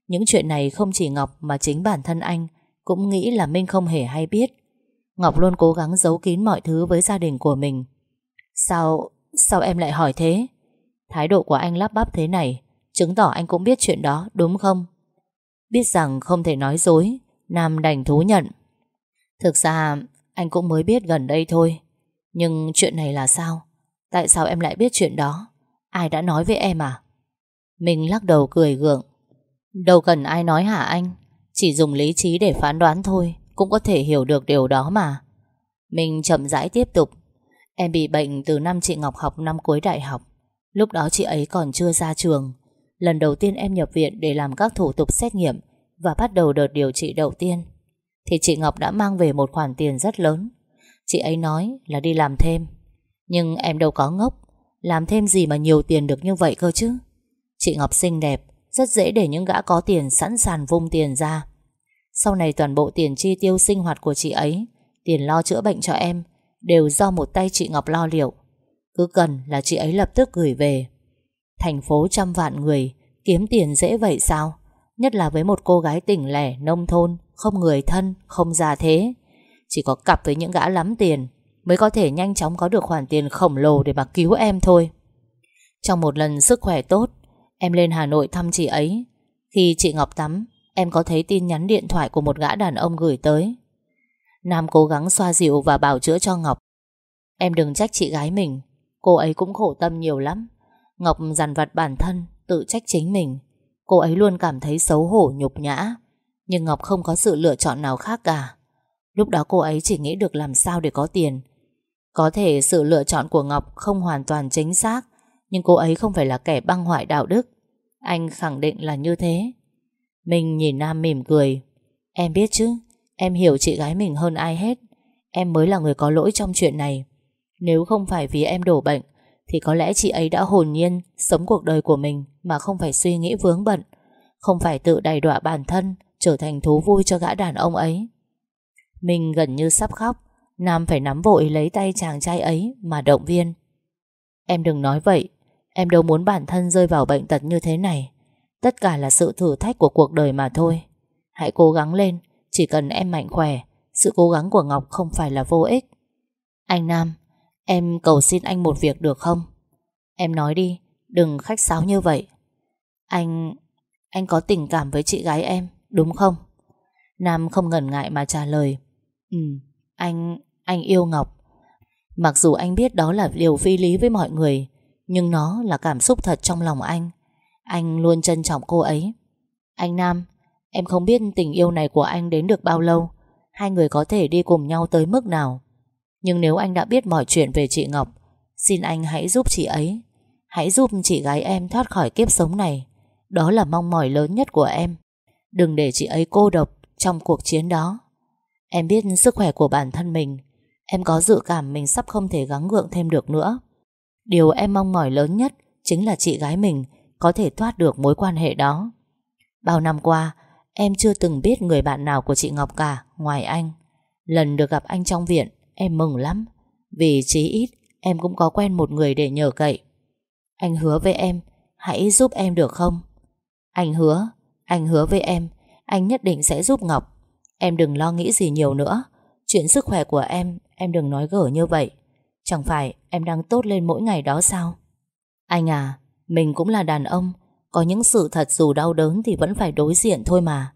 Những chuyện này không chỉ Ngọc Mà chính bản thân anh Cũng nghĩ là Minh không hề hay biết. Ngọc luôn cố gắng giấu kín mọi thứ với gia đình của mình. Sao Sao em lại hỏi thế? Thái độ của anh lắp bắp thế này, Chứng tỏ anh cũng biết chuyện đó, đúng không? Biết rằng không thể nói dối, Nam đành thú nhận. Thực ra, anh cũng mới biết gần đây thôi. Nhưng chuyện này là sao? Tại sao em lại biết chuyện đó? Ai đã nói với em à? Mình lắc đầu cười gượng. Đâu cần ai nói hả anh? Chỉ dùng lý trí để phán đoán thôi, Cũng có thể hiểu được điều đó mà. Mình chậm rãi tiếp tục. Em bị bệnh từ năm chị Ngọc học năm cuối đại học. Lúc đó chị ấy còn chưa ra trường. Lần đầu tiên em nhập viện để làm các thủ tục xét nghiệm và bắt đầu đợt điều trị đầu tiên. Thì chị Ngọc đã mang về một khoản tiền rất lớn. Chị ấy nói là đi làm thêm. Nhưng em đâu có ngốc, làm thêm gì mà nhiều tiền được như vậy cơ chứ. Chị Ngọc xinh đẹp, rất dễ để những gã có tiền sẵn sàng vung tiền ra. Sau này toàn bộ tiền chi tiêu sinh hoạt của chị ấy Tiền lo chữa bệnh cho em Đều do một tay chị Ngọc lo liệu Cứ cần là chị ấy lập tức gửi về Thành phố trăm vạn người Kiếm tiền dễ vậy sao Nhất là với một cô gái tỉnh lẻ Nông thôn, không người thân, không già thế chỉ có cặp với những gã lắm tiền Mới có thể nhanh chóng có được khoản tiền khổng lồ Để mà cứu em thôi. Trong một lần sức khỏe tốt, Em lên Hà Nội thăm chị ấy. Khi chị Ngọc tắm, Em có thấy tin nhắn điện thoại của một gã đàn ông gửi tới. Nam cố gắng xoa dịu và bảo chữa cho Ngọc. Em đừng trách chị gái mình, Cô ấy cũng khổ tâm nhiều lắm. Ngọc dằn vặt bản thân, Tự trách chính mình. Cô ấy luôn cảm thấy xấu hổ nhục nhã, Nhưng Ngọc không có sự lựa chọn nào khác cả. Lúc đó cô ấy chỉ nghĩ được làm sao để có tiền. Có thể sự lựa chọn của Ngọc không hoàn toàn chính xác, Nhưng cô ấy không phải là kẻ băng hoại đạo đức. Anh khẳng định là như thế. Mình nhìn Nam mỉm cười. Em biết chứ, Em hiểu chị gái mình hơn ai hết. Em mới là người có lỗi trong chuyện này. Nếu không phải vì em đổ bệnh, Thì có lẽ chị ấy đã hồn nhiên Sống cuộc đời của mình Mà không phải suy nghĩ vướng bận. Không phải tự đầy đọa bản thân, Trở thành thú vui cho gã đàn ông ấy. Mình gần như sắp khóc. Nam phải nắm vội lấy tay chàng trai ấy Mà động viên. Em đừng nói vậy. Em đâu muốn bản thân rơi vào bệnh tật như thế này. Tất cả là sự thử thách của cuộc đời mà thôi. Hãy cố gắng lên. Chỉ cần em mạnh khỏe, Sự cố gắng của Ngọc không phải là vô ích. Anh Nam, Em cầu xin anh một việc được không? Em nói đi. Đừng khách sáo như vậy. Anh Anh có tình cảm với chị gái em, Đúng không? Nam không ngần ngại mà trả lời. Ừ Anh Anh yêu Ngọc. Mặc dù anh biết đó là điều phi lý với mọi người, Nhưng nó là cảm xúc thật trong lòng anh. Anh luôn trân trọng cô ấy. Anh Nam, Em không biết tình yêu này của anh đến được bao lâu. Hai người có thể đi cùng nhau tới mức nào. Nhưng nếu anh đã biết mọi chuyện về chị Ngọc, Xin anh hãy giúp chị ấy. Hãy giúp chị gái em thoát khỏi kiếp sống này. Đó là mong mỏi lớn nhất của em. Đừng để chị ấy cô độc Trong cuộc chiến đó. Em biết sức khỏe của bản thân mình. Em có dự cảm mình sắp không thể gắng gượng thêm được nữa. Điều em mong mỏi lớn nhất Chính là chị gái mình Có thể thoát được mối quan hệ đó. Bao năm qua, Em chưa từng biết người bạn nào của chị Ngọc cả, Ngoài anh. Lần được gặp anh trong viện, Em mừng lắm. Vì chí ít, em cũng có quen một người để nhờ cậy. Anh hứa với em, Hãy giúp em được không? Anh hứa Anh hứa với em, Anh nhất định sẽ giúp Ngọc. Em đừng lo nghĩ gì nhiều nữa Chuyện sức khỏe của em Em đừng nói gở như vậy Chẳng phải em đang tốt lên mỗi ngày đó sao Anh à Mình cũng là đàn ông có những sự thật dù đau đớn thì vẫn phải đối diện thôi mà.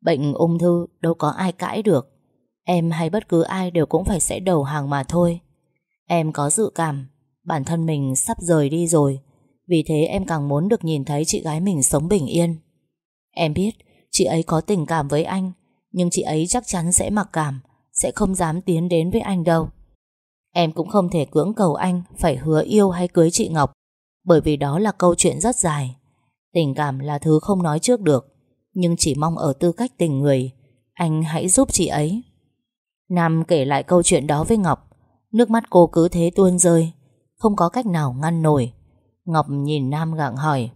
Bệnh ung thư đâu có ai cãi được. Em hay bất cứ ai đều cũng phải sẽ đầu hàng mà thôi. Em có dự cảm bản thân mình sắp rời đi rồi. Vì thế em càng muốn được nhìn thấy chị gái mình sống bình yên. Em biết chị ấy có tình cảm với anh, nhưng chị ấy chắc chắn sẽ mặc cảm, sẽ không dám tiến đến với anh đâu. Em cũng không thể cưỡng cầu anh phải hứa yêu hay cưới chị Ngọc, bởi vì đó là câu chuyện rất dài. Tình cảm là thứ không nói trước được Nhưng chỉ mong ở tư cách tình người Anh hãy giúp chị ấy Nam kể lại câu chuyện đó với Ngọc Nước mắt cô cứ thế tuôn rơi Không có cách nào ngăn nổi Ngọc nhìn Nam gặng hỏi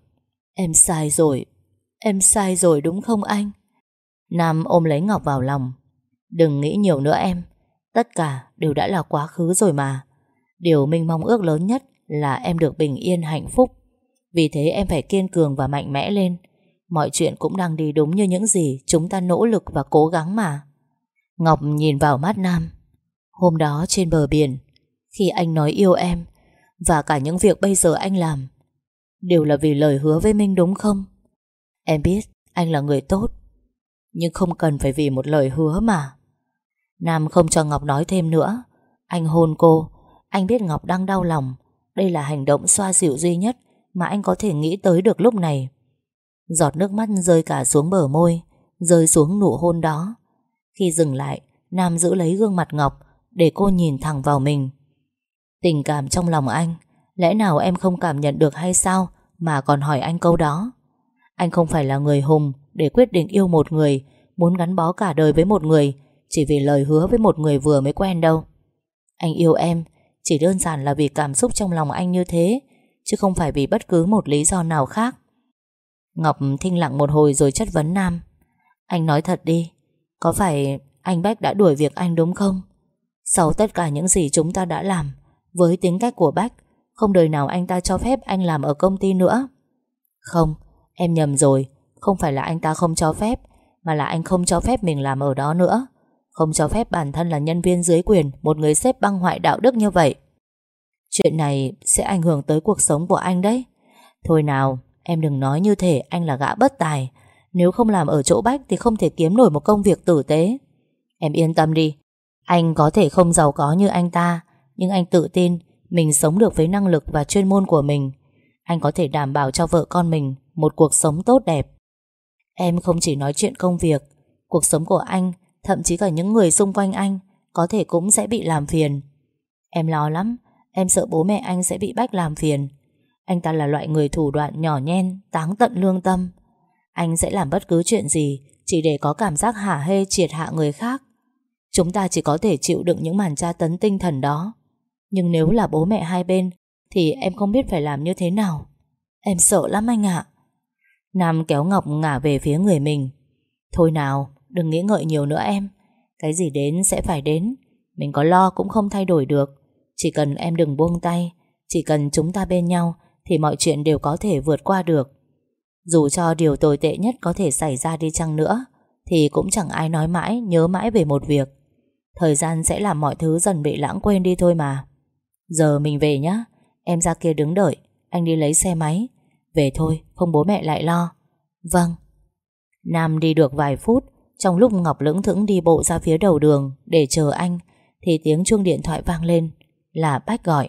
Em sai rồi Em sai rồi đúng không anh Nam ôm lấy Ngọc vào lòng. Đừng nghĩ nhiều nữa em. Tất cả đều đã là quá khứ rồi mà. Điều mình mong ước lớn nhất Là em được bình yên, hạnh phúc. Vì thế em phải kiên cường và mạnh mẽ lên. Mọi chuyện cũng đang đi đúng như những gì Chúng ta nỗ lực và cố gắng mà. Ngọc nhìn vào mắt Nam. Hôm đó trên bờ biển, Khi anh nói yêu em Và cả những việc bây giờ anh làm, Đều là vì lời hứa với Minh đúng không? Em biết anh là người tốt. Nhưng không cần phải vì một lời hứa mà Nam không cho Ngọc nói thêm nữa Anh hôn cô Anh biết Ngọc đang đau lòng Đây là hành động xoa dịu duy nhất mà anh có thể nghĩ tới được lúc này. Giọt nước mắt rơi cả xuống bờ môi, rơi xuống nụ hôn đó. Khi dừng lại, Nam giữ lấy gương mặt Ngọc để cô nhìn thẳng vào mình. Tình cảm trong lòng anh, lẽ nào em không cảm nhận được hay sao mà còn hỏi anh câu đó? Anh không phải là người hùng để quyết định yêu một người, muốn gắn bó cả đời với một người chỉ vì lời hứa với một người vừa mới quen đâu. Anh yêu em chỉ đơn giản là vì cảm xúc trong lòng anh như thế chứ không phải vì bất cứ một lý do nào khác. Ngọc thinh lặng một hồi rồi chất vấn Nam. Anh nói thật đi, Có phải anh Bách đã đuổi việc anh đúng không? Sau tất cả những gì chúng ta đã làm Với tính cách của Bách Không đời nào anh ta cho phép anh làm ở công ty nữa Không Em nhầm rồi không phải là anh ta không cho phép, Mà là anh không cho phép mình làm ở đó nữa. Không cho phép bản thân là nhân viên dưới quyền, Một người sếp băng hoại đạo đức như vậy. Chuyện này sẽ ảnh hưởng tới cuộc sống của anh đấy. Thôi nào, Em đừng nói như thể anh là gã bất tài. Nếu không làm ở chỗ Bách Thì không thể kiếm nổi một công việc tử tế. Em yên tâm đi. Anh có thể không giàu có như anh ta, Nhưng anh tự tin Mình sống được với năng lực và chuyên môn của mình. Anh có thể đảm bảo cho vợ con mình Một cuộc sống tốt đẹp. Em không chỉ nói chuyện công việc, Cuộc sống của anh, Thậm chí cả những người xung quanh anh, Có thể cũng sẽ bị làm phiền. Em lo lắm, Em sợ bố mẹ anh sẽ bị Bách làm phiền. Anh ta là loại người thủ đoạn nhỏ nhen, Táng tận lương tâm. Anh sẽ làm bất cứ chuyện gì Chỉ để có cảm giác hả hê triệt hạ người khác. Chúng ta chỉ có thể chịu đựng những màn tra tấn tinh thần đó. Nhưng nếu là bố mẹ hai bên, Thì em không biết phải làm như thế nào. Em sợ lắm anh ạ. Nam kéo Ngọc ngả về phía người mình. Thôi nào, Đừng nghĩ ngợi nhiều nữa em. Cái gì đến sẽ phải đến. Mình có lo cũng không thay đổi được. Chỉ cần em đừng buông tay, Chỉ cần chúng ta bên nhau, Thì mọi chuyện đều có thể vượt qua được. Dù cho điều tồi tệ nhất có thể xảy ra đi chăng nữa, Thì cũng chẳng ai nói mãi, Nhớ mãi về một việc. Thời gian sẽ làm mọi thứ dần bị lãng quên đi thôi mà. Giờ mình về nhá. Em ra kia đứng đợi. Anh đi lấy xe máy. Về thôi, không bố mẹ lại lo. Vâng. Nam đi được vài phút, Trong lúc Ngọc lững thững đi bộ ra phía đầu đường Để chờ anh, Thì tiếng chuông điện thoại vang lên, Là Bách gọi.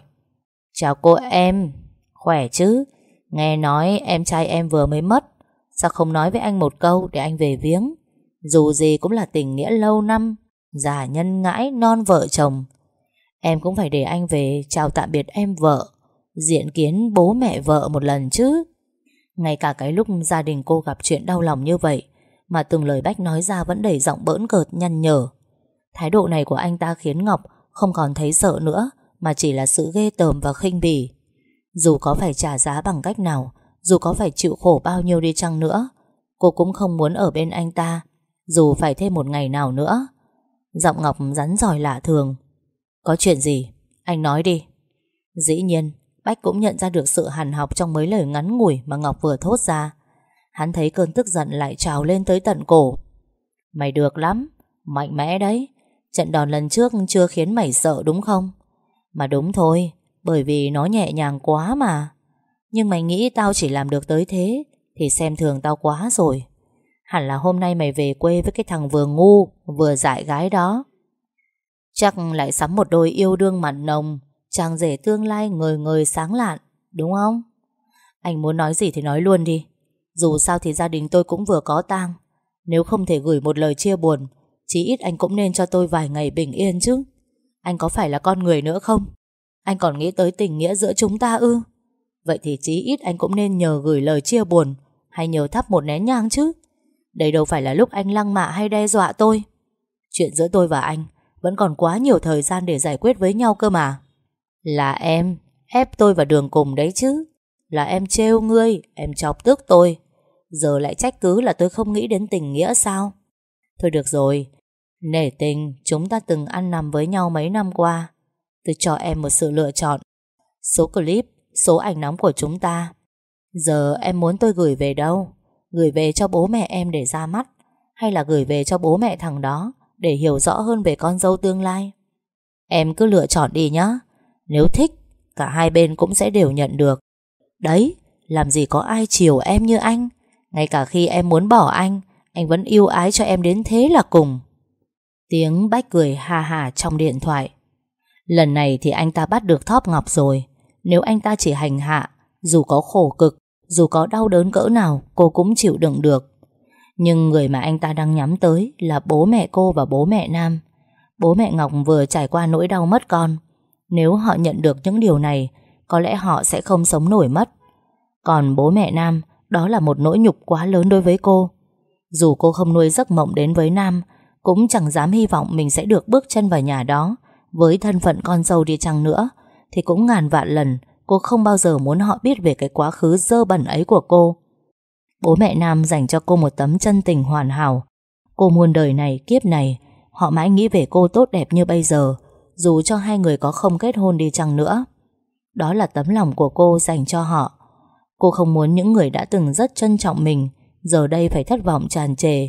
Chào cô em, Khỏe chứ? Nghe nói em trai em vừa mới mất, Sao không nói với anh một câu để anh về viếng? Dù gì cũng là tình nghĩa lâu năm, Già nhân ngãi non vợ chồng. Em cũng phải để anh về Chào tạm biệt em vợ, Diện kiến bố mẹ vợ một lần chứ. Ngay cả cái lúc gia đình cô gặp chuyện đau lòng như vậy, Mà từng lời Bách nói ra Vẫn đầy giọng bỡn cợt, nhăn nhở. Thái độ này của anh ta khiến Ngọc Không còn thấy sợ nữa, Mà chỉ là sự ghê tởm và khinh bỉ. Dù có phải trả giá bằng cách nào, Dù có phải chịu khổ bao nhiêu đi chăng nữa, Cô cũng không muốn ở bên anh ta, Dù phải thêm một ngày nào nữa. Giọng Ngọc rắn giỏi lạ thường. Có chuyện gì? Anh nói đi. Dĩ nhiên Bách cũng nhận ra được sự hằn học trong mấy lời ngắn ngủi Mà Ngọc vừa thốt ra. Hắn thấy cơn tức giận lại trào lên tới tận cổ. Mày được lắm, Mạnh mẽ đấy. Trận đòn lần trước chưa khiến mày sợ đúng không? Mà đúng thôi, Bởi vì nó nhẹ nhàng quá mà. Nhưng mày nghĩ tao chỉ làm được tới thế, Thì xem thường tao quá rồi. Hẳn là hôm nay mày về quê với cái thằng vừa ngu, Vừa dại gái đó. Chắc lại sắm một đôi yêu đương mặn nồng Chàng rể tương lai người người sáng lạn, Đúng không? Anh muốn nói gì thì nói luôn đi. Dù sao thì gia đình tôi cũng vừa có tang. Nếu không thể gửi một lời chia buồn, Chí ít anh cũng nên cho tôi vài ngày bình yên chứ. Anh có phải là con người nữa không? Anh còn nghĩ tới tình nghĩa giữa chúng ta ư? Vậy thì chí ít anh cũng nên nhờ gửi lời chia buồn, Hay nhờ thắp một nén nhang chứ. Đây đâu phải là lúc anh lăng mạ hay đe dọa tôi. Chuyện giữa tôi và anh Vẫn còn quá nhiều thời gian để giải quyết với nhau cơ mà. Là em, Ép tôi vào đường cùng đấy chứ. Là em trêu ngươi, Em chọc tức tôi. Giờ lại trách cứ là tôi không nghĩ đến tình nghĩa sao? Thôi được rồi. Nể tình, chúng ta từng ăn nằm với nhau mấy năm qua. Tôi cho em một sự lựa chọn. Số clip, Số ảnh nóng của chúng ta. Giờ em muốn tôi gửi về đâu? Gửi về cho bố mẹ em để ra mắt, Hay là gửi về cho bố mẹ thằng đó Để hiểu rõ hơn về con dâu tương lai? Em cứ lựa chọn đi nhá. Nếu thích, Cả hai bên cũng sẽ đều nhận được. Đấy, Làm gì có ai chiều em như anh. Ngay cả khi em muốn bỏ anh Anh vẫn yêu ái cho em đến thế là cùng. Tiếng bách cười ha hà trong điện thoại. Lần này thì anh ta bắt được Thóp Ngọc rồi. Nếu anh ta chỉ hành hạ, Dù có khổ cực, dù có đau đớn cỡ nào, cô cũng chịu đựng được. Nhưng người mà anh ta đang nhắm tới Là bố mẹ cô và bố mẹ Nam. Bố mẹ Ngọc vừa trải qua nỗi đau mất con nếu họ nhận được những điều này Có lẽ họ sẽ không sống nổi mất. Còn bố mẹ Nam Đó là một nỗi nhục quá lớn đối với cô. Dù cô không nuôi giấc mộng đến với Nam Cũng chẳng dám hy vọng Mình sẽ được bước chân vào nhà đó. Với thân phận con dâu đi chăng nữa Thì cũng ngàn vạn lần Cô không bao giờ muốn họ biết về cái quá khứ dơ bẩn ấy của cô. Bố mẹ Nam dành cho cô một tấm chân tình hoàn hảo. Cô muôn đời này, kiếp này Họ mãi nghĩ về cô tốt đẹp như bây giờ. Dù cho hai người có không kết hôn đi chăng nữa. Đó là tấm lòng của cô dành cho họ. Cô không muốn những người đã từng rất trân trọng mình, Giờ đây phải thất vọng tràn trề.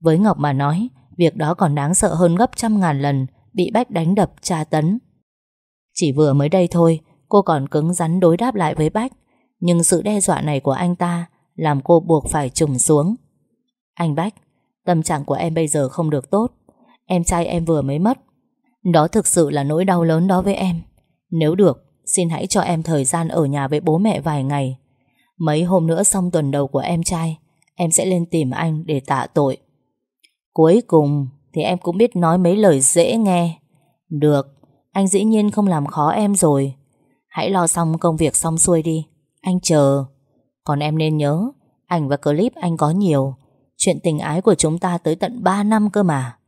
Với Ngọc mà nói, Việc đó còn đáng sợ hơn gấp trăm ngàn lần, Bị Bách đánh đập, tra tấn. Chỉ vừa mới đây thôi, Cô còn cứng rắn đối đáp lại với Bách, Nhưng sự đe dọa này của anh ta Làm cô buộc phải trùng xuống. Anh Bách, Tâm trạng của em bây giờ không được tốt. Em trai em vừa mới mất đó thực sự là nỗi đau lớn đó với em. Nếu được, Xin hãy cho em thời gian ở nhà với bố mẹ vài ngày. Mấy hôm nữa xong tuần đầu của em trai, Em sẽ lên tìm anh để tạ tội. Cuối cùng Thì em cũng biết nói mấy lời dễ nghe. Được, Anh dĩ nhiên không làm khó em rồi. Hãy lo xong công việc xong xuôi đi. Anh chờ. Còn em nên nhớ, Ảnh và clip anh có nhiều. Chuyện tình ái của chúng ta tới tận 3 năm cơ mà.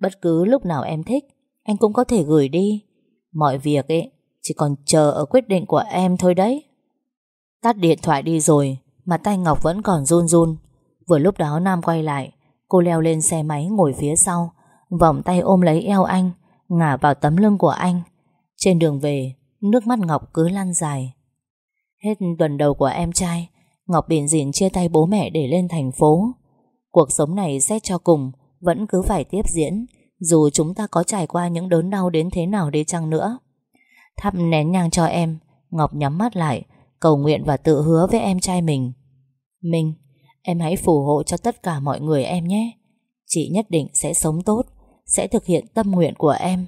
Bất cứ lúc nào em thích anh cũng có thể gửi đi. Mọi việc ấy, Chỉ còn chờ ở quyết định của em thôi đấy. Tắt điện thoại đi rồi, Mà tay Ngọc vẫn còn run run. Vừa lúc đó Nam quay lại, Cô leo lên xe máy ngồi phía sau, Vòng tay ôm lấy eo anh, Ngả vào tấm lưng của anh. Trên đường về, Nước mắt Ngọc cứ lăn dài. Hết tuần đầu của em trai, Ngọc biển dịn chia tay bố mẹ để lên thành phố. Cuộc sống này xét cho cùng, Vẫn cứ phải tiếp diễn. Dù chúng ta có trải qua những đớn đau đến thế nào đi chăng nữa. Thắp nén nhang cho em Ngọc nhắm mắt lại Cầu nguyện và tự hứa với em trai mình. Minh Em hãy phù hộ cho tất cả mọi người em nhé. Chị nhất định sẽ sống tốt Sẽ thực hiện tâm nguyện của em.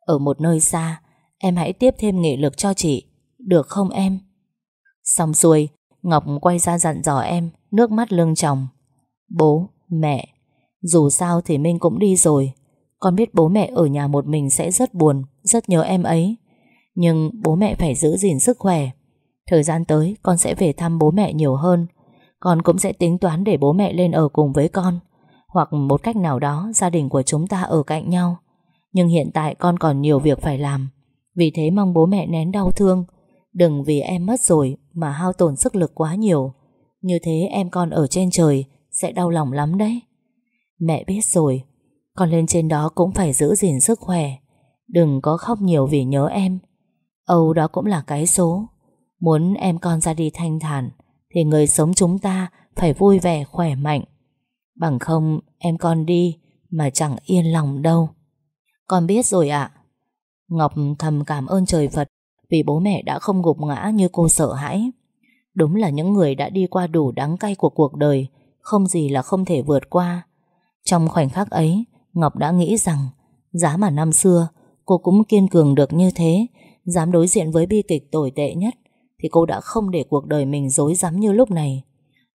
Ở một nơi xa Em hãy tiếp thêm nghị lực cho chị Được không em? Xong xuôi Ngọc quay ra dặn dò em Nước mắt lưng tròng. Bố, mẹ Dù sao thì Minh cũng đi rồi con biết bố mẹ ở nhà một mình sẽ rất buồn, Rất nhớ em ấy. Nhưng bố mẹ phải giữ gìn sức khỏe. Thời gian tới, con sẽ về thăm bố mẹ nhiều hơn. Con cũng sẽ tính toán để bố mẹ lên ở cùng với con. Hoặc một cách nào đó, Gia đình của chúng ta ở cạnh nhau. Nhưng hiện tại con còn nhiều việc phải làm. Vì thế mong bố mẹ nén đau thương. Đừng vì em mất rồi Mà hao tổn sức lực quá nhiều. Như thế em con ở trên trời Sẽ đau lòng lắm đấy. Mẹ biết rồi con lên trên đó cũng phải giữ gìn sức khỏe. Đừng có khóc nhiều vì nhớ em. Âu đó cũng là cái số. Muốn em con ra đi thanh thản, Thì người sống chúng ta Phải vui vẻ, khỏe mạnh. Bằng không, em con đi Mà chẳng yên lòng đâu. Con biết rồi ạ. Ngọc thầm cảm ơn trời Phật Vì bố mẹ đã không gục ngã như cô sợ hãi. Đúng là những người đã đi qua đủ đắng cay của cuộc đời, Không gì là không thể vượt qua. Trong khoảnh khắc ấy Ngọc đã nghĩ rằng Giá mà năm xưa Cô cũng kiên cường được như thế Dám đối diện với bi kịch tồi tệ nhất thì cô đã không để cuộc đời mình dối rắm như lúc này.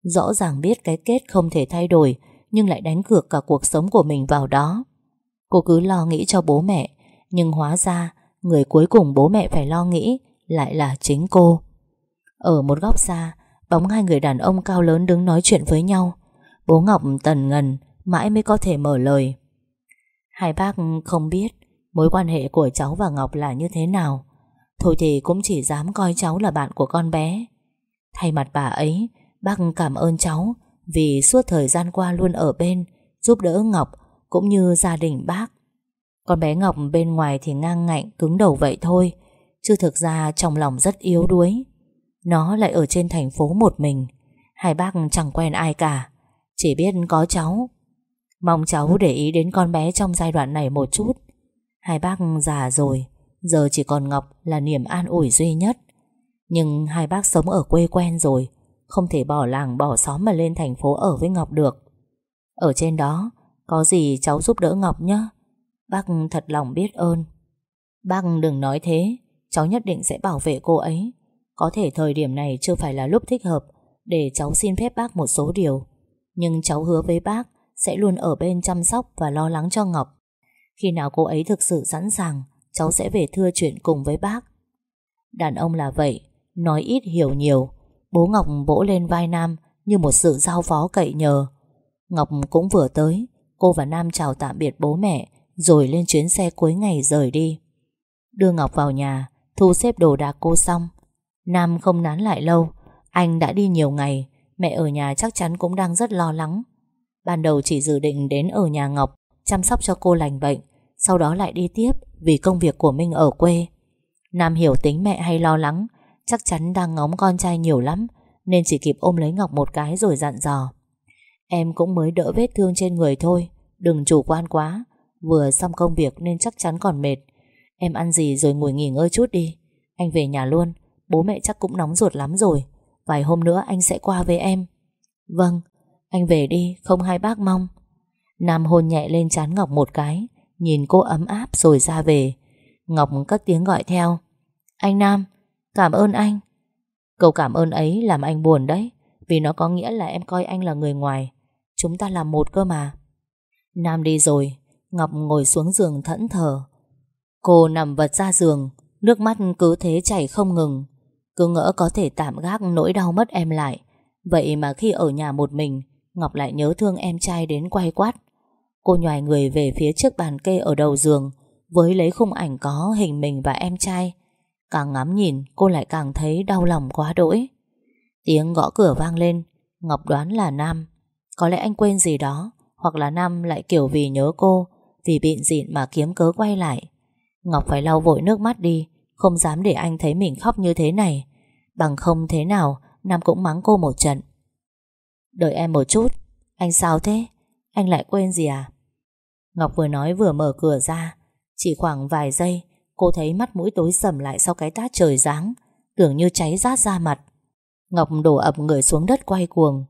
Rõ ràng biết cái kết không thể thay đổi, nhưng lại đánh cược cả cuộc sống của mình vào đó. Cô cứ lo nghĩ cho bố mẹ, nhưng hóa ra người cuối cùng bố mẹ phải lo nghĩ lại là chính cô. Ở một góc xa, bóng hai người đàn ông cao lớn đứng nói chuyện với nhau. Bố Ngọc tần ngần, mãi mới có thể mở lời. Hai bác không biết mối quan hệ của cháu và Ngọc là như thế nào. Thôi thì cũng chỉ dám coi cháu là bạn của con bé. Thay mặt bà ấy, Bác cảm ơn cháu Vì suốt thời gian qua luôn ở bên, Giúp đỡ Ngọc Cũng như gia đình bác. Con bé Ngọc bên ngoài thì ngang ngạnh, Cứng đầu vậy thôi, Chứ thực ra trong lòng rất yếu đuối. Nó lại ở trên thành phố một mình. Hai bác chẳng quen ai cả. Chỉ biết có cháu Mong cháu để ý đến con bé trong giai đoạn này một chút. Hai bác già rồi, Giờ chỉ còn Ngọc là niềm an ủi duy nhất. Nhưng hai bác sống ở quê quen rồi, Không thể bỏ làng bỏ xóm mà lên thành phố ở với Ngọc được. Ở trên đó, Có gì cháu giúp đỡ Ngọc nhé Bác thật lòng biết ơn. Bác đừng nói thế, Cháu nhất định sẽ bảo vệ cô ấy. Có thể thời điểm này chưa phải là lúc thích hợp Để cháu xin phép bác một số điều. Nhưng cháu hứa với bác sẽ luôn ở bên chăm sóc và lo lắng cho Ngọc Khi nào cô ấy thực sự sẵn sàng cháu sẽ về thưa chuyện cùng với bác. Đàn ông là vậy, nói ít hiểu nhiều. Bố Ngọc vỗ lên vai Nam như một sự giao phó cậy nhờ. Ngọc cũng vừa tới, cô và Nam chào tạm biệt bố mẹ, rồi lên chuyến xe cuối ngày rời đi. Đưa Ngọc vào nhà, thu xếp đồ đạc cô xong. Nam không nán lại lâu, anh đã đi nhiều ngày, mẹ ở nhà chắc chắn cũng đang rất lo lắng. Ban đầu chỉ dự định đến ở nhà Ngọc chăm sóc cho cô lành bệnh, sau đó lại đi tiếp vì công việc của Minh ở quê. Nam hiểu tính mẹ hay lo lắng, chắc chắn đang ngóng con trai nhiều lắm, nên chỉ kịp ôm lấy Ngọc một cái rồi dặn dò. Em cũng mới đỡ vết thương trên người thôi, đừng chủ quan quá, vừa xong công việc nên chắc chắn còn mệt. Em ăn gì rồi ngồi nghỉ ngơi chút đi, anh về nhà luôn, bố mẹ chắc cũng nóng ruột lắm rồi, vài hôm nữa anh sẽ qua với em. Vâng, anh về đi, không hai bác mong. Nam hôn nhẹ lên trán Ngọc một cái, nhìn cô ấm áp rồi ra về. Ngọc cất tiếng gọi theo. Anh Nam, cảm ơn anh. Câu cảm ơn ấy làm anh buồn đấy, vì nó có nghĩa là em coi anh là người ngoài. Chúng ta là một cơ mà. Nam đi rồi, Ngọc ngồi xuống giường thẫn thờ. Cô nằm vật ra giường, nước mắt cứ thế chảy không ngừng. Cứ ngỡ có thể tạm gác nỗi đau mất em lại. Vậy mà khi ở nhà một mình, Ngọc lại nhớ thương em trai đến quay quát. Cô nhòi người về phía trước bàn kê ở đầu giường với lấy khung ảnh có hình mình và em trai. Càng ngắm nhìn cô lại càng thấy đau lòng quá đỗi. Tiếng gõ cửa vang lên, Ngọc đoán là Nam. Có lẽ anh quên gì đó, hoặc là Nam lại kiểu vì nhớ cô, vì bịn dịn mà kiếm cớ quay lại. Ngọc phải lau vội nước mắt đi, không dám để anh thấy mình khóc như thế này. Bằng không thế nào, Nam cũng mắng cô một trận. Đợi em một chút, anh sao thế? Anh lại quên gì à? Ngọc vừa nói vừa mở cửa ra. Chỉ khoảng vài giây Cô thấy mắt mũi tối sầm lại sau cái tát trời giáng Tưởng như cháy rát ra mặt. Ngọc đổ ập người xuống đất quay cuồng.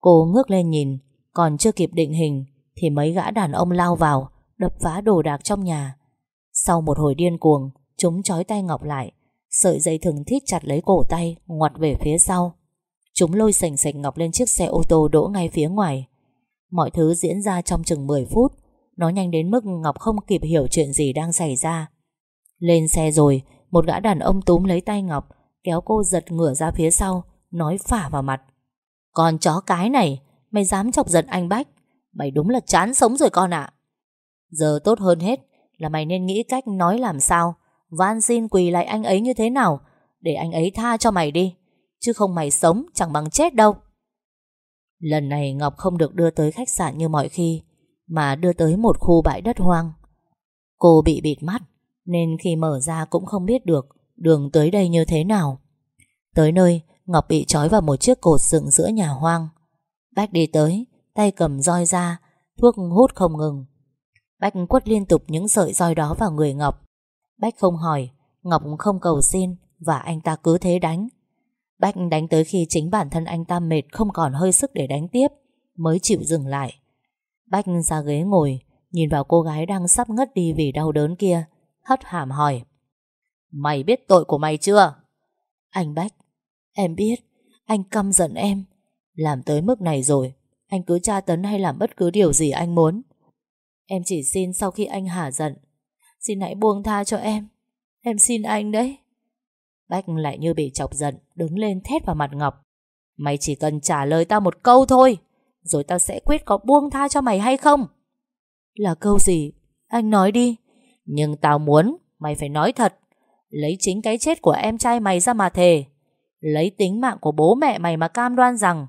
Cô ngước lên nhìn Còn chưa kịp định hình Thì mấy gã đàn ông lao vào Đập phá đồ đạc trong nhà. Sau một hồi điên cuồng Chúng trói tay Ngọc lại Sợi dây thừng thít chặt lấy cổ tay Ngoặt về phía sau. Chúng lôi sành sạch Ngọc lên chiếc xe ô tô đỗ ngay phía ngoài. Mọi thứ diễn ra trong chừng 10 phút. Nó nhanh đến mức Ngọc không kịp hiểu chuyện gì đang xảy ra. Lên xe rồi, Một gã đàn ông túm lấy tay Ngọc, Kéo cô giật ngửa ra phía sau, Nói phả vào mặt. Con chó cái này, Mày dám chọc giận anh Bách? Mày đúng là chán sống rồi con ạ. Giờ tốt hơn hết Là mày nên nghĩ cách nói làm sao. Van xin quỳ lại anh ấy như thế nào? Để anh ấy tha cho mày đi. Chứ không mày sống, chẳng bằng chết đâu. Lần này Ngọc không được đưa tới khách sạn như mọi khi, Mà đưa tới một khu bãi đất hoang. Cô bị bịt mắt, Nên khi mở ra cũng không biết được Đường tới đây như thế nào. Tới nơi, Ngọc bị trói vào một chiếc cột dựng giữa nhà hoang. Bách đi tới, Tay cầm roi ra, Thuốc hút không ngừng. Bách quất liên tục những sợi roi đó vào người Ngọc. Bách không hỏi, Ngọc không cầu xin Và anh ta cứ thế đánh. Bách đánh tới khi chính bản thân anh ta mệt không còn hơi sức để đánh tiếp, mới chịu dừng lại. Bách ra ghế ngồi, nhìn vào cô gái đang sắp ngất đi vì đau đớn kia, hất hàm hỏi. Mày biết tội của mày chưa? Anh Bách, em biết, anh căm giận em. Làm tới mức này rồi, anh cứ tra tấn hay làm bất cứ điều gì anh muốn. Em chỉ xin sau khi anh hả giận, xin hãy buông tha cho em. Em xin anh đấy. Bách lại như bị chọc giận, Đứng lên thét vào mặt Ngọc. Mày chỉ cần trả lời tao một câu thôi, Rồi tao sẽ quyết có buông tha cho mày hay không. Là câu gì? Anh nói đi. Nhưng tao muốn mày phải nói thật, Lấy chính cái chết của em trai mày ra mà thề. Lấy tính mạng của bố mẹ mày mà cam đoan rằng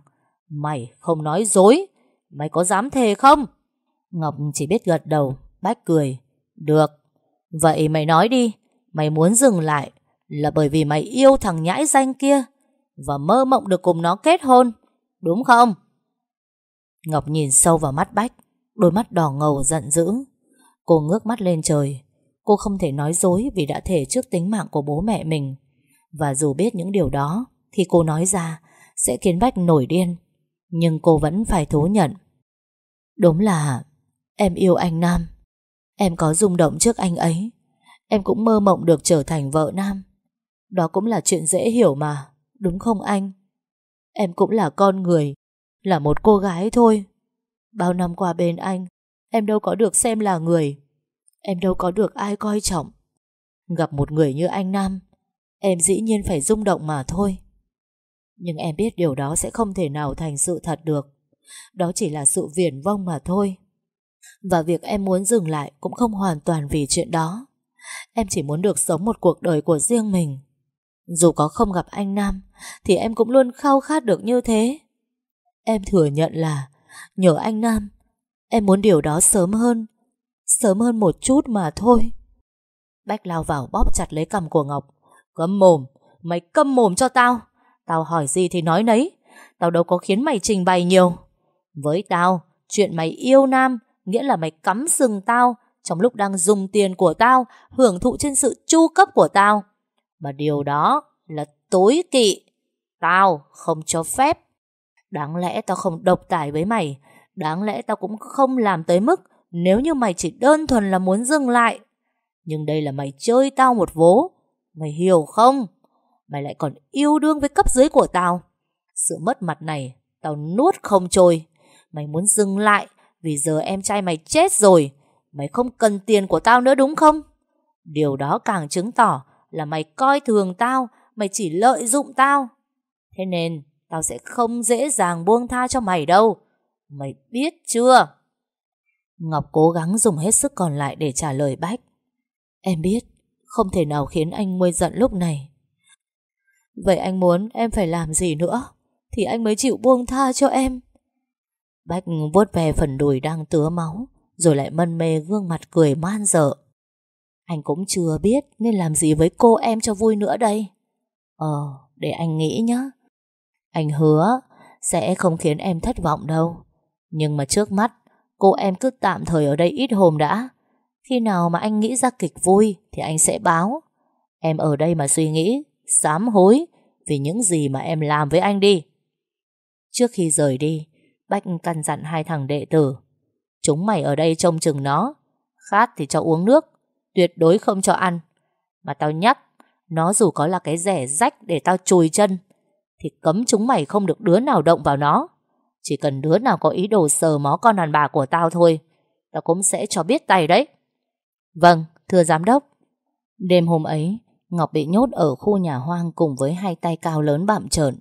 Mày không nói dối, Mày có dám thề không? Ngọc chỉ biết gật đầu, Bách cười. Được, Vậy mày nói đi, Mày muốn dừng lại là bởi vì mày yêu thằng nhãi danh kia và mơ mộng được cùng nó kết hôn, đúng không? Ngọc nhìn sâu vào mắt Bách, đôi mắt đỏ ngầu giận dữ. Cô ngước mắt lên trời, cô không thể nói dối vì đã thể trước tính mạng của bố mẹ mình. Và dù biết những điều đó, thì cô nói ra sẽ khiến Bách nổi điên. Nhưng cô vẫn phải thú nhận. Đúng là em yêu anh Nam. Em có rung động trước anh ấy. Em cũng mơ mộng được trở thành vợ Nam. Đó cũng là chuyện dễ hiểu mà, Đúng không anh? Em cũng là con người, Là một cô gái thôi. Bao năm qua bên anh, Em đâu có được xem là người. Em đâu có được ai coi trọng. Gặp một người như anh Nam, Em dĩ nhiên phải rung động mà thôi. Nhưng em biết điều đó sẽ không thể nào thành sự thật được. Đó chỉ là sự viển vông mà thôi. Và việc em muốn dừng lại Cũng không hoàn toàn vì chuyện đó. Em chỉ muốn được sống một cuộc đời của riêng mình dù có không gặp anh Nam, Thì em cũng luôn khao khát được như thế. Em thừa nhận là, Nhờ anh Nam, Em muốn điều đó sớm hơn Sớm hơn một chút mà thôi. Bách lao vào bóp chặt lấy cầm của Ngọc. Câm mồm, Mày câm mồm cho tao. Tao hỏi gì thì nói nấy. Tao đâu có khiến mày trình bày nhiều. Với tao, Chuyện mày yêu Nam Nghĩa là mày cắm sừng tao Trong lúc đang dùng tiền của tao, Hưởng thụ trên sự chu cấp của tao. Mà điều đó là tối kỵ. Tao không cho phép. Đáng lẽ tao không độc tài với mày. Đáng lẽ tao cũng không làm tới mức Nếu như mày chỉ đơn thuần là muốn dừng lại. Nhưng đây là mày chơi tao một vố. Mày hiểu không? Mày lại còn yêu đương với cấp dưới của tao. Sự mất mặt này Tao nuốt không trôi. Mày muốn dừng lại Vì giờ em trai mày chết rồi. Mày không cần tiền của tao nữa đúng không? Điều đó càng chứng tỏ là mày coi thường tao, Mày chỉ lợi dụng tao. Thế nên, tao sẽ không dễ dàng buông tha cho mày đâu. Mày biết chưa? Ngọc cố gắng dùng hết sức còn lại để trả lời Bách. Em biết, Không thể nào khiến anh nguôi giận lúc này. Vậy anh muốn em phải làm gì nữa, Thì anh mới chịu buông tha cho em? Bách vuốt về phần đùi đang tứa máu, Rồi lại mân mê gương mặt cười man dở anh cũng chưa biết Nên làm gì với cô em cho vui nữa đây. Ờ Để anh nghĩ nhé Anh hứa Sẽ không khiến em thất vọng đâu. Nhưng mà trước mắt, Cô em cứ tạm thời ở đây ít hôm đã. Khi nào mà anh nghĩ ra kịch vui Thì anh sẽ báo. Em ở đây mà suy nghĩ, Sám hối Vì những gì mà em làm với anh đi. Trước khi rời đi, Bách căn dặn hai thằng đệ tử, Chúng mày ở đây trông chừng nó, Khát thì cho uống nước Tuyệt đối không cho ăn Mà tao nhắc Nó dù có là cái rẻ rách để tao chùi chân Thì cấm chúng mày không được đứa nào động vào nó Chỉ cần đứa nào có ý đồ sờ mó con đàn bà của tao thôi Tao cũng sẽ cho biết tay đấy Vâng, thưa giám đốc Đêm hôm ấy Ngọc bị nhốt ở khu nhà hoang cùng với hai tay cao lớn bạm trợn.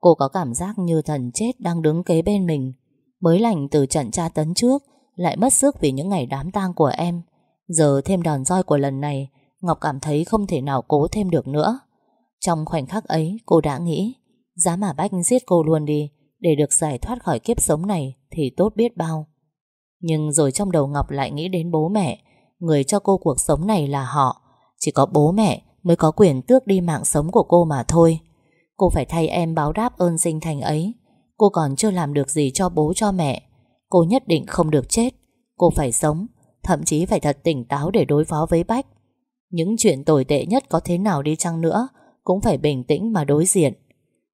Cô có cảm giác như thần chết đang đứng kế bên mình. Mới lành từ trận tra tấn trước, lại mất sức vì những ngày đám tang của em. Giờ thêm đòn roi của lần này, Ngọc cảm thấy không thể nào cố thêm được nữa. Trong khoảnh khắc ấy, cô đã nghĩ, giá mà Bách giết cô luôn đi, để được giải thoát khỏi kiếp sống này thì tốt biết bao. Nhưng rồi trong đầu Ngọc lại nghĩ đến bố mẹ, người cho cô cuộc sống này là họ. Chỉ có bố mẹ mới có quyền tước đi mạng sống của cô mà thôi. Cô phải thay em báo đáp ơn sinh thành ấy. Cô còn chưa làm được gì cho bố cho mẹ. Cô nhất định không được chết. Cô phải sống, thậm chí phải thật tỉnh táo để đối phó với Bách. Những chuyện tồi tệ nhất có thế nào đi chăng nữa, cũng phải bình tĩnh mà đối diện.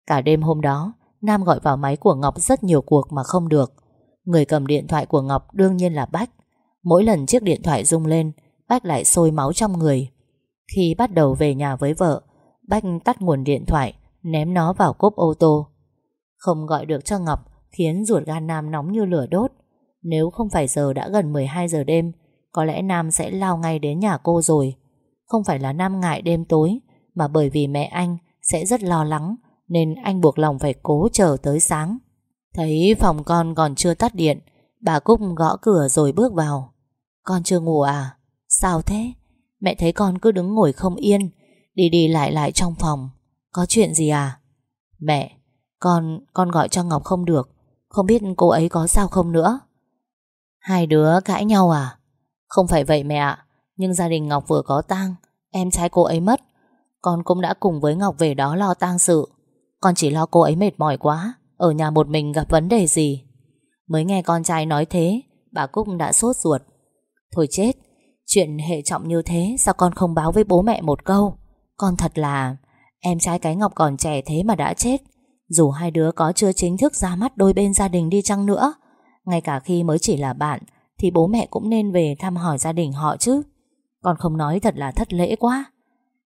Cả đêm hôm đó, Nam gọi vào máy của Ngọc rất nhiều cuộc mà không được. Người cầm điện thoại của Ngọc đương nhiên là Bách. Mỗi lần chiếc điện thoại rung lên, Bách lại sôi máu trong người. Khi bắt đầu về nhà với vợ, Bách tắt nguồn điện thoại, ném nó vào cốp ô tô. Không gọi được cho Ngọc khiến ruột gan Nam nóng như lửa đốt. Nếu không phải giờ đã gần 12 giờ đêm, có lẽ Nam sẽ lao ngay đến nhà cô rồi. Không phải là Nam ngại đêm tối, mà bởi vì mẹ anh sẽ rất lo lắng, nên anh buộc lòng phải cố chờ tới sáng. Thấy phòng con còn chưa tắt điện, bà Cúc gõ cửa rồi bước vào. Con chưa ngủ à? Sao thế? Mẹ thấy con cứ đứng ngồi không yên Đi đi lại lại trong phòng Có chuyện gì à Mẹ Con con gọi cho Ngọc không được Không biết cô ấy có sao không nữa Hai đứa cãi nhau à? Không phải vậy mẹ ạ, Nhưng gia đình Ngọc vừa có tang, Em trai cô ấy mất. Con cũng đã cùng với Ngọc về đó lo tang sự. Con chỉ lo cô ấy mệt mỏi quá, Ở nhà một mình gặp vấn đề gì. Mới nghe con trai nói thế, Bà Cúc đã sốt ruột. Thôi chết, Chuyện hệ trọng như thế Sao con không báo với bố mẹ một câu? Con thật là, Em trai cái Ngọc còn trẻ thế mà đã chết. Dù hai đứa có chưa chính thức ra mắt đôi bên gia đình đi chăng nữa ngay cả khi mới chỉ là bạn Thì bố mẹ cũng nên về thăm hỏi gia đình họ chứ. Con không nói thật là thất lễ quá.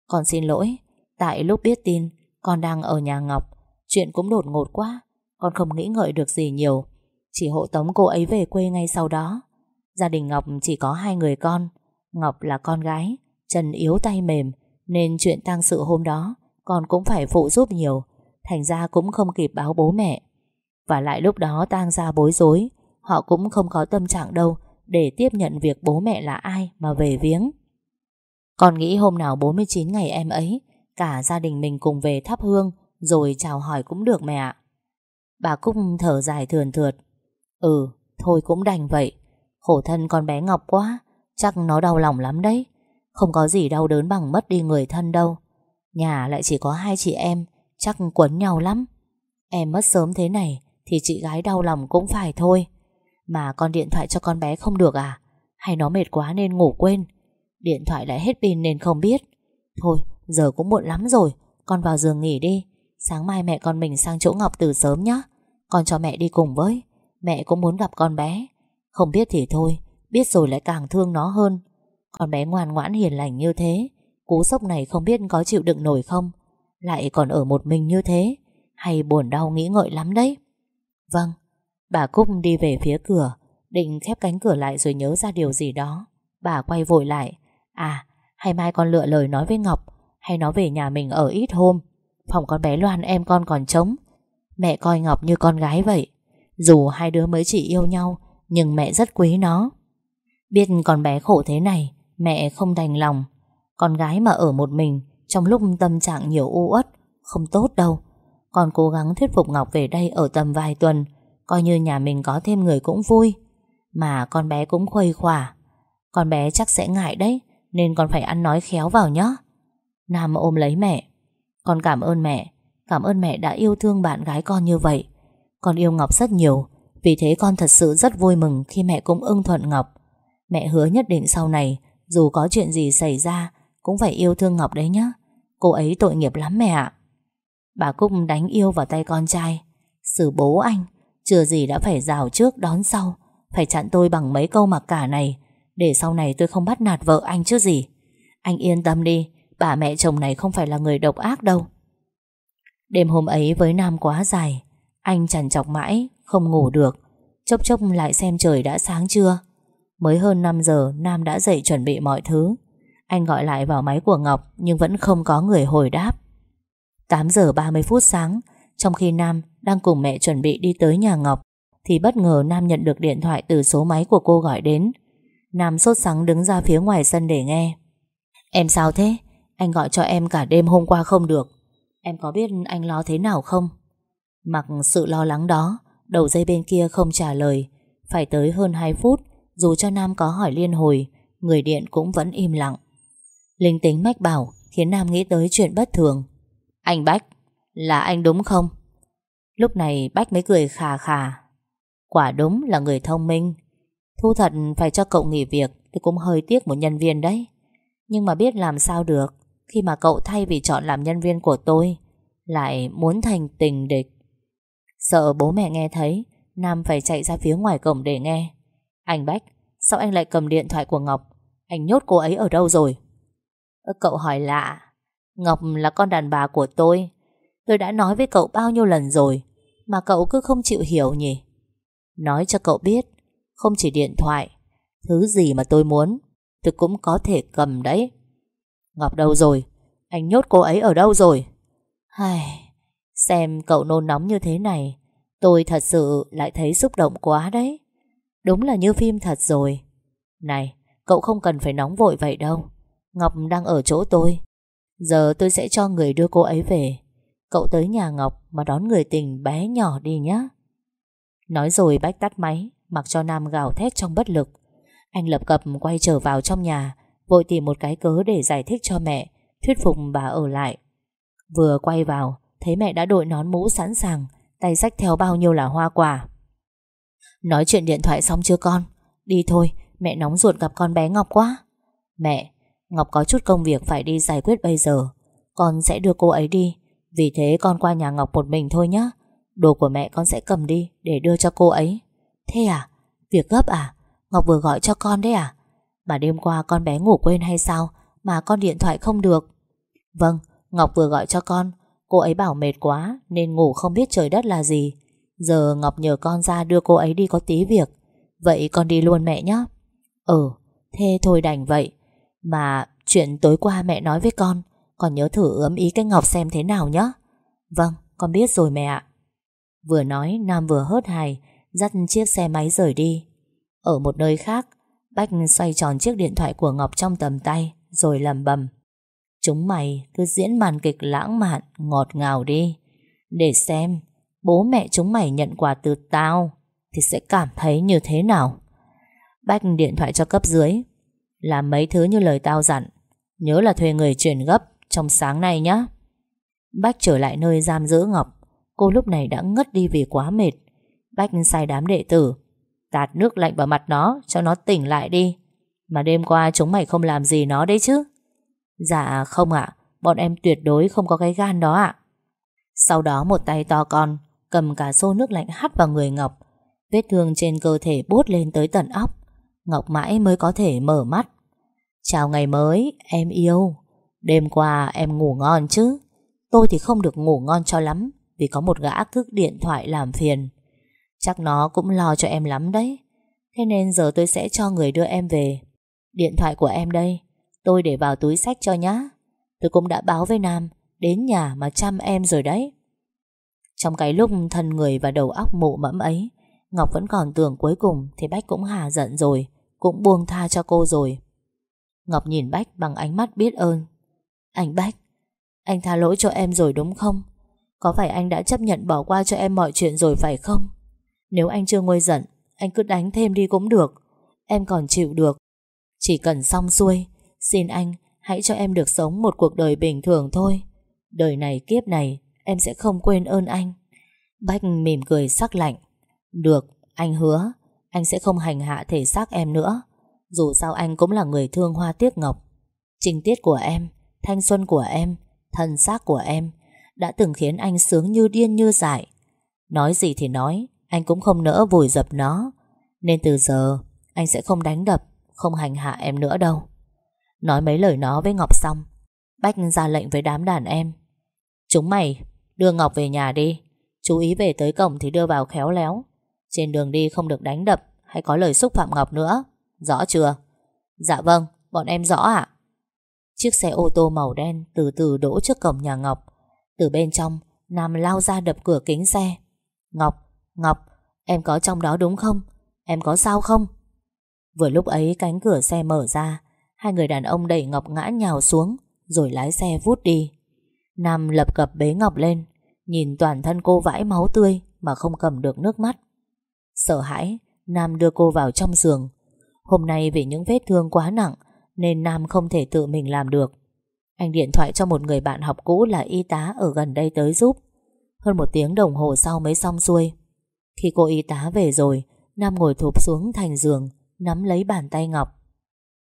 Con xin lỗi Tại lúc biết tin Con đang ở nhà Ngọc Chuyện cũng đột ngột quá Con không nghĩ ngợi được gì nhiều. Chỉ hộ tống cô ấy về quê ngay sau đó. Gia đình Ngọc chỉ có hai người con Ngọc là con gái, Trần yếu tay mềm, nên chuyện tang sự hôm đó con cũng phải phụ giúp nhiều, thành ra cũng không kịp báo bố mẹ. Và lại lúc đó tang ra bối rối, họ cũng không có tâm trạng đâu để tiếp nhận việc bố mẹ là ai mà về viếng. còn nghĩ hôm nào 49 ngày em ấy, cả gia đình mình cùng về thắp hương rồi chào hỏi cũng được mẹ ạ. Bà Cúc thở dài thườn thượt. Ừ, thôi cũng đành vậy. Khổ thân con bé Ngọc quá, chắc nó đau lòng lắm đấy. Không có gì đau đớn bằng mất đi người thân đâu. Nhà lại chỉ có hai chị em, chắc quấn nhau lắm. Em mất sớm thế này, thì chị gái đau lòng cũng phải thôi. Mà con điện thoại cho con bé không được à? Hay nó mệt quá nên ngủ quên? Điện thoại lại hết pin nên không biết. Thôi, giờ cũng muộn lắm rồi, con vào giường nghỉ đi. Sáng mai mẹ con mình sang chỗ Ngọc từ sớm nhé. Con cho mẹ đi cùng với. Mẹ cũng muốn gặp con bé. Không biết thì thôi, biết rồi lại càng thương nó hơn. Con bé ngoan ngoãn hiền lành như thế, cú sốc này không biết có chịu đựng nổi không. Lại còn ở một mình như thế, hay buồn đau nghĩ ngợi lắm đấy. Vâng, bà Cúc đi về phía cửa, định khép cánh cửa lại rồi nhớ ra điều gì đó. Bà quay vội lại. À, hay mai con lựa lời nói với Ngọc, hay nó về nhà mình ở ít hôm. Phòng con bé Loan em con còn trống. Mẹ coi Ngọc như con gái vậy. Dù hai đứa mới chỉ yêu nhau, nhưng mẹ rất quý nó. Biết con bé khổ thế này, mẹ không đành lòng. Con gái mà ở một mình, trong lúc tâm trạng nhiều u uất, không tốt đâu. Con cố gắng thuyết phục Ngọc về đây ở tầm vài tuần, coi như nhà mình có thêm người cũng vui. Mà con bé cũng khuây khỏa. Con bé chắc sẽ ngại đấy, nên con phải ăn nói khéo vào nhé. Nam ôm lấy mẹ. Con cảm ơn mẹ, cảm ơn mẹ đã yêu thương bạn gái con như vậy. Con yêu Ngọc rất nhiều, vì thế con thật sự rất vui mừng khi mẹ cũng ưng thuận Ngọc. Mẹ hứa nhất định sau này, dù có chuyện gì xảy ra, cũng phải yêu thương Ngọc đấy nhé. Cô ấy tội nghiệp lắm mẹ ạ. Bà Cúc đánh yêu vào tay con trai. Xử bố anh, chưa gì đã phải rào trước đón sau, phải chặn tôi bằng mấy câu mặc cả này, để sau này tôi không bắt nạt vợ anh chứ gì. Anh yên tâm đi, bà mẹ chồng này không phải là người độc ác đâu. Đêm hôm ấy với Nam quá dài, anh chằn chọc mãi, không ngủ được. Chốc chốc lại xem trời đã sáng chưa. Mới hơn 5 giờ Nam đã dậy chuẩn bị mọi thứ. Anh gọi lại vào máy của Ngọc nhưng vẫn không có người hồi đáp. 8 giờ 30 phút sáng, trong khi Nam đang cùng mẹ chuẩn bị đi tới nhà Ngọc, thì bất ngờ Nam nhận được điện thoại từ số máy của cô gọi đến. Nam sốt sắng đứng ra phía ngoài sân để nghe. Em sao thế? Anh gọi cho em cả đêm hôm qua không được. Em có biết anh lo thế nào không? Mặc sự lo lắng đó, đầu dây bên kia không trả lời. Phải tới hơn 2 phút, dù cho Nam có hỏi liên hồi, người điện cũng vẫn im lặng. Linh tính mách bảo khiến Nam nghĩ tới chuyện bất thường. Anh Bách, là anh đúng không? Lúc này Bách mới cười khà khà. Quả đúng là người thông minh. Thu thật phải cho cậu nghỉ việc thì cũng hơi tiếc một nhân viên đấy. Nhưng mà biết làm sao được khi mà cậu thay vì chọn làm nhân viên của tôi lại muốn thành tình địch. Sợ bố mẹ nghe thấy Nam phải chạy ra phía ngoài cổng để nghe. Anh Bách, sao anh lại cầm điện thoại của Ngọc? Anh nhốt cô ấy ở đâu rồi? Cậu hỏi lạ. Ngọc là con đàn bà của tôi. Tôi đã nói với cậu bao nhiêu lần rồi, mà cậu cứ không chịu hiểu nhỉ? Nói cho cậu biết, không chỉ điện thoại, thứ gì mà tôi muốn, tôi cũng có thể cầm đấy. Ngọc đâu rồi? Anh nhốt cô ấy ở đâu rồi? Ai... Xem cậu nôn nóng như thế này, tôi thật sự lại thấy xúc động quá đấy. Đúng là như phim thật rồi. Này, cậu không cần phải nóng vội vậy đâu. Ngọc đang ở chỗ tôi. Giờ tôi sẽ cho người đưa cô ấy về. Cậu tới nhà Ngọc mà đón người tình bé nhỏ đi nhé. Nói rồi Bách tắt máy, mặc cho Nam gào thét trong bất lực. Anh lập cập quay trở vào trong nhà, vội tìm một cái cớ để giải thích cho mẹ, thuyết phục bà ở lại. Vừa quay vào, thấy mẹ đã đội nón mũ sẵn sàng, tay sách theo bao nhiêu là hoa quả. Nói chuyện điện thoại xong chưa con? Đi thôi, mẹ nóng ruột gặp con bé Ngọc quá. Mẹ, Ngọc có chút công việc phải đi giải quyết bây giờ. Con sẽ đưa cô ấy đi. Vì thế con qua nhà Ngọc một mình thôi nhé. Đồ của mẹ con sẽ cầm đi để đưa cho cô ấy. Thế à? Việc gấp à? Ngọc vừa gọi cho con đấy à? Mà đêm qua con bé ngủ quên hay sao mà con điện thoại không được? Vâng, Ngọc vừa gọi cho con. Cô ấy bảo mệt quá nên ngủ không biết trời đất là gì. Giờ Ngọc nhờ con ra đưa cô ấy đi có tí việc. Vậy con đi luôn mẹ nhé. Ừ, thế thôi đành vậy. Mà chuyện tối qua mẹ nói với con con nhớ thử ấm ý cái Ngọc xem thế nào nhé Vâng con biết rồi mẹ ạ. Vừa nói, Nam vừa hớt hài, Dắt chiếc xe máy rời đi. Ở một nơi khác, Bách xoay tròn chiếc điện thoại của Ngọc trong tầm tay, Rồi lầm bầm Chúng mày cứ diễn màn kịch lãng mạn, Ngọt ngào đi. Để xem, Bố mẹ chúng mày nhận quà từ tao, Thì sẽ cảm thấy như thế nào? Bách điện thoại cho cấp dưới. Làm mấy thứ như lời tao dặn, Nhớ là thuê người chuyển gấp. Trong sáng nay nhé Bách trở lại nơi giam giữ Ngọc. Cô lúc này đã ngất đi vì quá mệt. Bách sai đám đệ tử, Tạt nước lạnh vào mặt nó, Cho nó tỉnh lại đi. Mà đêm qua chúng mày không làm gì nó đấy chứ? Dạ không ạ. Bọn em tuyệt đối không có cái gan đó ạ. Sau đó một tay to con, Cầm cả xô nước lạnh hắt vào người Ngọc. Vết thương trên cơ thể bút lên tới tận óc. Ngọc mãi mới có thể mở mắt. Chào ngày mới, Em yêu. Đêm qua em ngủ ngon chứ? Tôi thì không được ngủ ngon cho lắm, Vì có một gã cước điện thoại làm phiền. Chắc nó cũng lo cho em lắm đấy. Thế nên giờ tôi sẽ cho người đưa em về. Điện thoại của em đây, Tôi để vào túi sách cho nhá. Tôi cũng đã báo với Nam, Đến nhà mà chăm em rồi đấy. Trong cái lúc thân người và đầu óc mụ mẫm ấy, Ngọc vẫn còn tưởng cuối cùng Thì Bách cũng hà giận rồi, Cũng buông tha cho cô rồi. Ngọc nhìn Bách bằng ánh mắt biết ơn. Anh Bách Anh tha lỗi cho em rồi đúng không? Có phải anh đã chấp nhận bỏ qua cho em mọi chuyện rồi phải không? Nếu anh chưa nguôi giận Anh cứ đánh thêm đi cũng được. Em còn chịu được. Chỉ cần xong xuôi Xin anh hãy cho em được sống một cuộc đời bình thường thôi. Đời này kiếp này Em sẽ không quên ơn anh. Bách mỉm cười sắc lạnh. Được, anh hứa Anh sẽ không hành hạ thể xác em nữa. Dù sao anh cũng là người thương hoa tiếc ngọc. Trình tiết của em Thanh xuân của em Thân xác của em, Đã từng khiến anh sướng như điên như dại. Nói gì thì nói, Anh cũng không nỡ vùi dập nó. Nên từ giờ, Anh sẽ không đánh đập, Không hành hạ em nữa đâu. Nói mấy lời nó với Ngọc xong, Bách ra lệnh với đám đàn em. Chúng mày, đưa Ngọc về nhà đi. Chú ý về tới cổng thì đưa vào khéo léo. Trên đường đi không được đánh đập Hay có lời xúc phạm Ngọc nữa. Rõ chưa? Dạ vâng bọn em rõ ạ. Chiếc xe ô tô màu đen từ từ đỗ trước cổng nhà Ngọc. Từ bên trong Nam lao ra đập cửa kính xe. Ngọc, Ngọc Em có trong đó đúng không? Em có sao không? Vừa lúc ấy cánh cửa xe mở ra Hai người đàn ông đẩy Ngọc ngã nhào xuống Rồi lái xe vút đi. Nam lập cập bế Ngọc lên Nhìn toàn thân cô vãi máu tươi Mà không cầm được nước mắt. Sợ hãi Nam đưa cô vào trong giường. Hôm nay vì những vết thương quá nặng nên Nam không thể tự mình làm được Anh điện thoại cho một người bạn học cũ Là y tá ở gần đây tới giúp Hơn một tiếng đồng hồ sau mới xong xuôi Khi cô y tá về rồi, Nam ngồi thụp xuống thành giường, Nắm lấy bàn tay Ngọc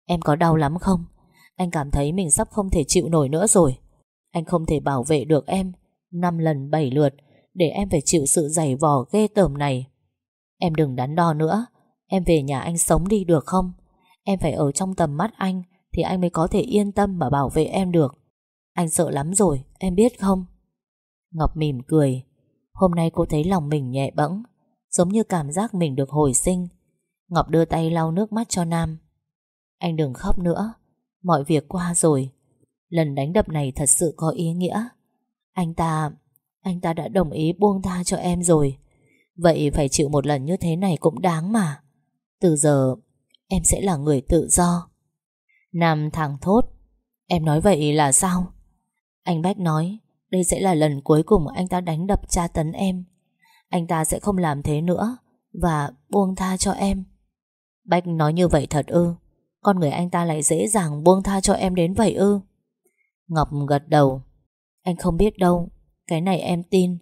Em có đau lắm không? Anh cảm thấy mình sắp không thể chịu nổi nữa rồi. Anh không thể bảo vệ được em năm lần bảy lượt để em phải chịu sự giày vò ghê tởm này. Em đừng đắn đo nữa. Em về nhà anh sống đi được không? Em phải ở trong tầm mắt anh thì anh mới có thể yên tâm mà bảo vệ em được. Anh sợ lắm rồi, em biết không? Ngọc mỉm cười. Hôm nay cô thấy lòng mình nhẹ bẫng, giống như cảm giác mình được hồi sinh. Ngọc đưa tay lau nước mắt cho Nam. Anh đừng khóc nữa Mọi việc qua rồi Lần đánh đập này thật sự có ý nghĩa Anh ta Anh ta đã đồng ý buông tha cho em rồi Vậy phải chịu một lần như thế này cũng đáng mà Từ giờ Em sẽ là người tự do. Nam thẳng thốt, Em nói vậy là sao? Anh Bách nói, Đây sẽ là lần cuối cùng anh ta đánh đập tra tấn em. Anh ta sẽ không làm thế nữa Và buông tha cho em. Bách nói như vậy thật ư? Con người anh ta lại dễ dàng buông tha cho em đến vậy ư? Ngọc gật đầu, Anh không biết đâu, Cái này em tin.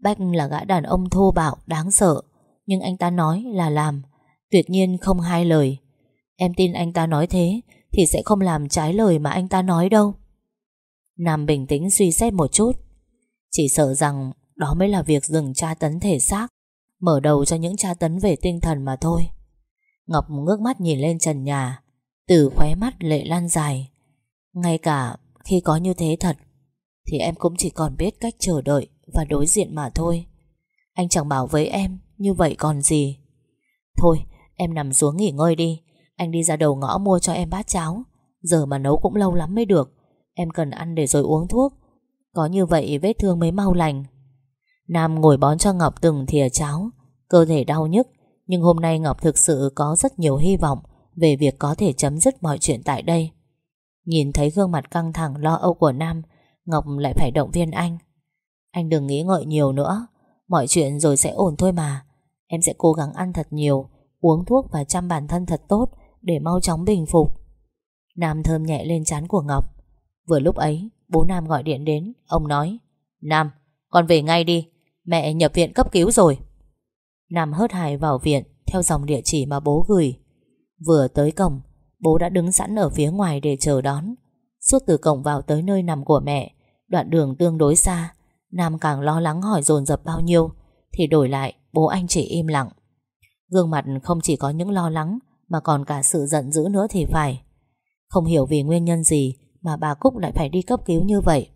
Bách là gã đàn ông thô bạo, đáng sợ. Nhưng anh ta nói là làm, Tuyệt nhiên không hai lời. Em tin anh ta nói thế, Thì sẽ không làm trái lời mà anh ta nói đâu. Nam bình tĩnh suy xét một chút. Chỉ sợ rằng Đó mới là việc dừng tra tấn thể xác, Mở đầu cho những tra tấn về tinh thần mà thôi. Ngọc ngước mắt nhìn lên trần nhà, từ khóe mắt lệ lan dài. Ngay cả khi có như thế thật, Thì em cũng chỉ còn biết cách chờ đợi Và đối diện mà thôi. Anh chẳng bảo với em Như vậy còn gì. Thôi, em nằm xuống nghỉ ngơi đi anh đi ra đầu ngõ mua cho em bát cháo. Giờ mà nấu cũng lâu lắm mới được. Em cần ăn để rồi uống thuốc. Có như vậy vết thương mới mau lành. Nam ngồi bón cho Ngọc từng thìa cháo. Cơ thể đau nhức Nhưng hôm nay Ngọc thực sự có rất nhiều hy vọng về việc có thể chấm dứt mọi chuyện tại đây. Nhìn thấy gương mặt căng thẳng lo âu của Nam, Ngọc lại phải động viên anh. Anh đừng nghĩ ngợi nhiều nữa, mọi chuyện rồi sẽ ổn thôi mà. Em sẽ cố gắng ăn thật nhiều Uống thuốc và chăm bản thân thật tốt. Để mau chóng bình phục. Nam thơm nhẹ lên trán của Ngọc. Vừa lúc ấy, bố Nam gọi điện đến, Ông nói, Nam, con về ngay đi, Mẹ nhập viện cấp cứu rồi. Nam hớt hải vào viện, Theo dòng địa chỉ mà bố gửi. Vừa tới cổng, Bố đã đứng sẵn ở phía ngoài để chờ đón. Suốt từ cổng vào tới nơi nằm của mẹ, Đoạn đường tương đối xa, Nam càng lo lắng hỏi dồn dập bao nhiêu, Thì đổi lại, bố anh chỉ im lặng. Gương mặt không chỉ có những lo lắng mà còn cả sự giận dữ nữa thì phải. Không hiểu vì nguyên nhân gì Mà bà Cúc lại phải đi cấp cứu như vậy.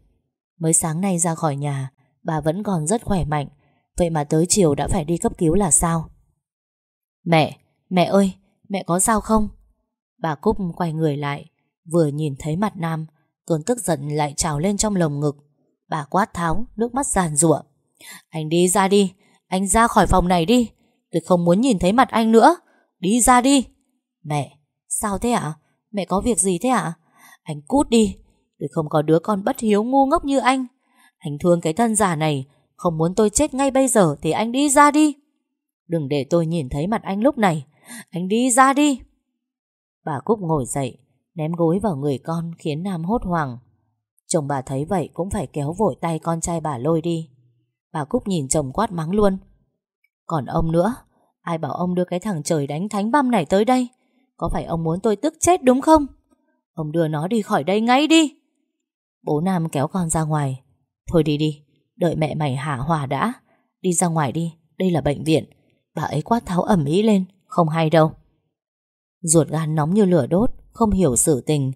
Mới sáng nay ra khỏi nhà, Bà vẫn còn rất khỏe mạnh. Vậy mà tới chiều đã phải đi cấp cứu là sao? Mẹ Mẹ ơi, mẹ có sao không? Bà Cúc quay người lại, Vừa nhìn thấy mặt Nam, Cơn tức giận lại trào lên trong lồng ngực. Bà quát tháo, nước mắt giàn rủa Anh đi ra đi, Anh ra khỏi phòng này đi. Tôi không muốn nhìn thấy mặt anh nữa. Đi ra đi. Mẹ, sao thế ạ? Mẹ có việc gì thế ạ? Anh cút đi. Tôi không có đứa con bất hiếu ngu ngốc như anh. Anh thương cái thân giả này, Không muốn tôi chết ngay bây giờ Thì anh đi ra đi. Đừng để tôi nhìn thấy mặt anh lúc này. Anh đi ra đi. Bà Cúc ngồi dậy, Ném gối vào người con khiến Nam hốt hoảng. Chồng bà thấy vậy cũng phải kéo vội tay con trai bà lôi đi. Bà Cúc nhìn chồng quát mắng luôn. Còn ông nữa, Ai bảo ông đưa cái thằng trời đánh thánh băm này tới đây? Có phải ông muốn tôi tức chết đúng không? Ông đưa nó đi khỏi đây ngay đi. Bố Nam kéo con ra ngoài. Thôi đi đi, Đợi mẹ mày hạ hỏa đã. Đi ra ngoài đi, Đây là bệnh viện. Bà ấy quát tháo ẩm ý lên, Không hay đâu. Ruột gan nóng như lửa đốt, Không hiểu sự tình.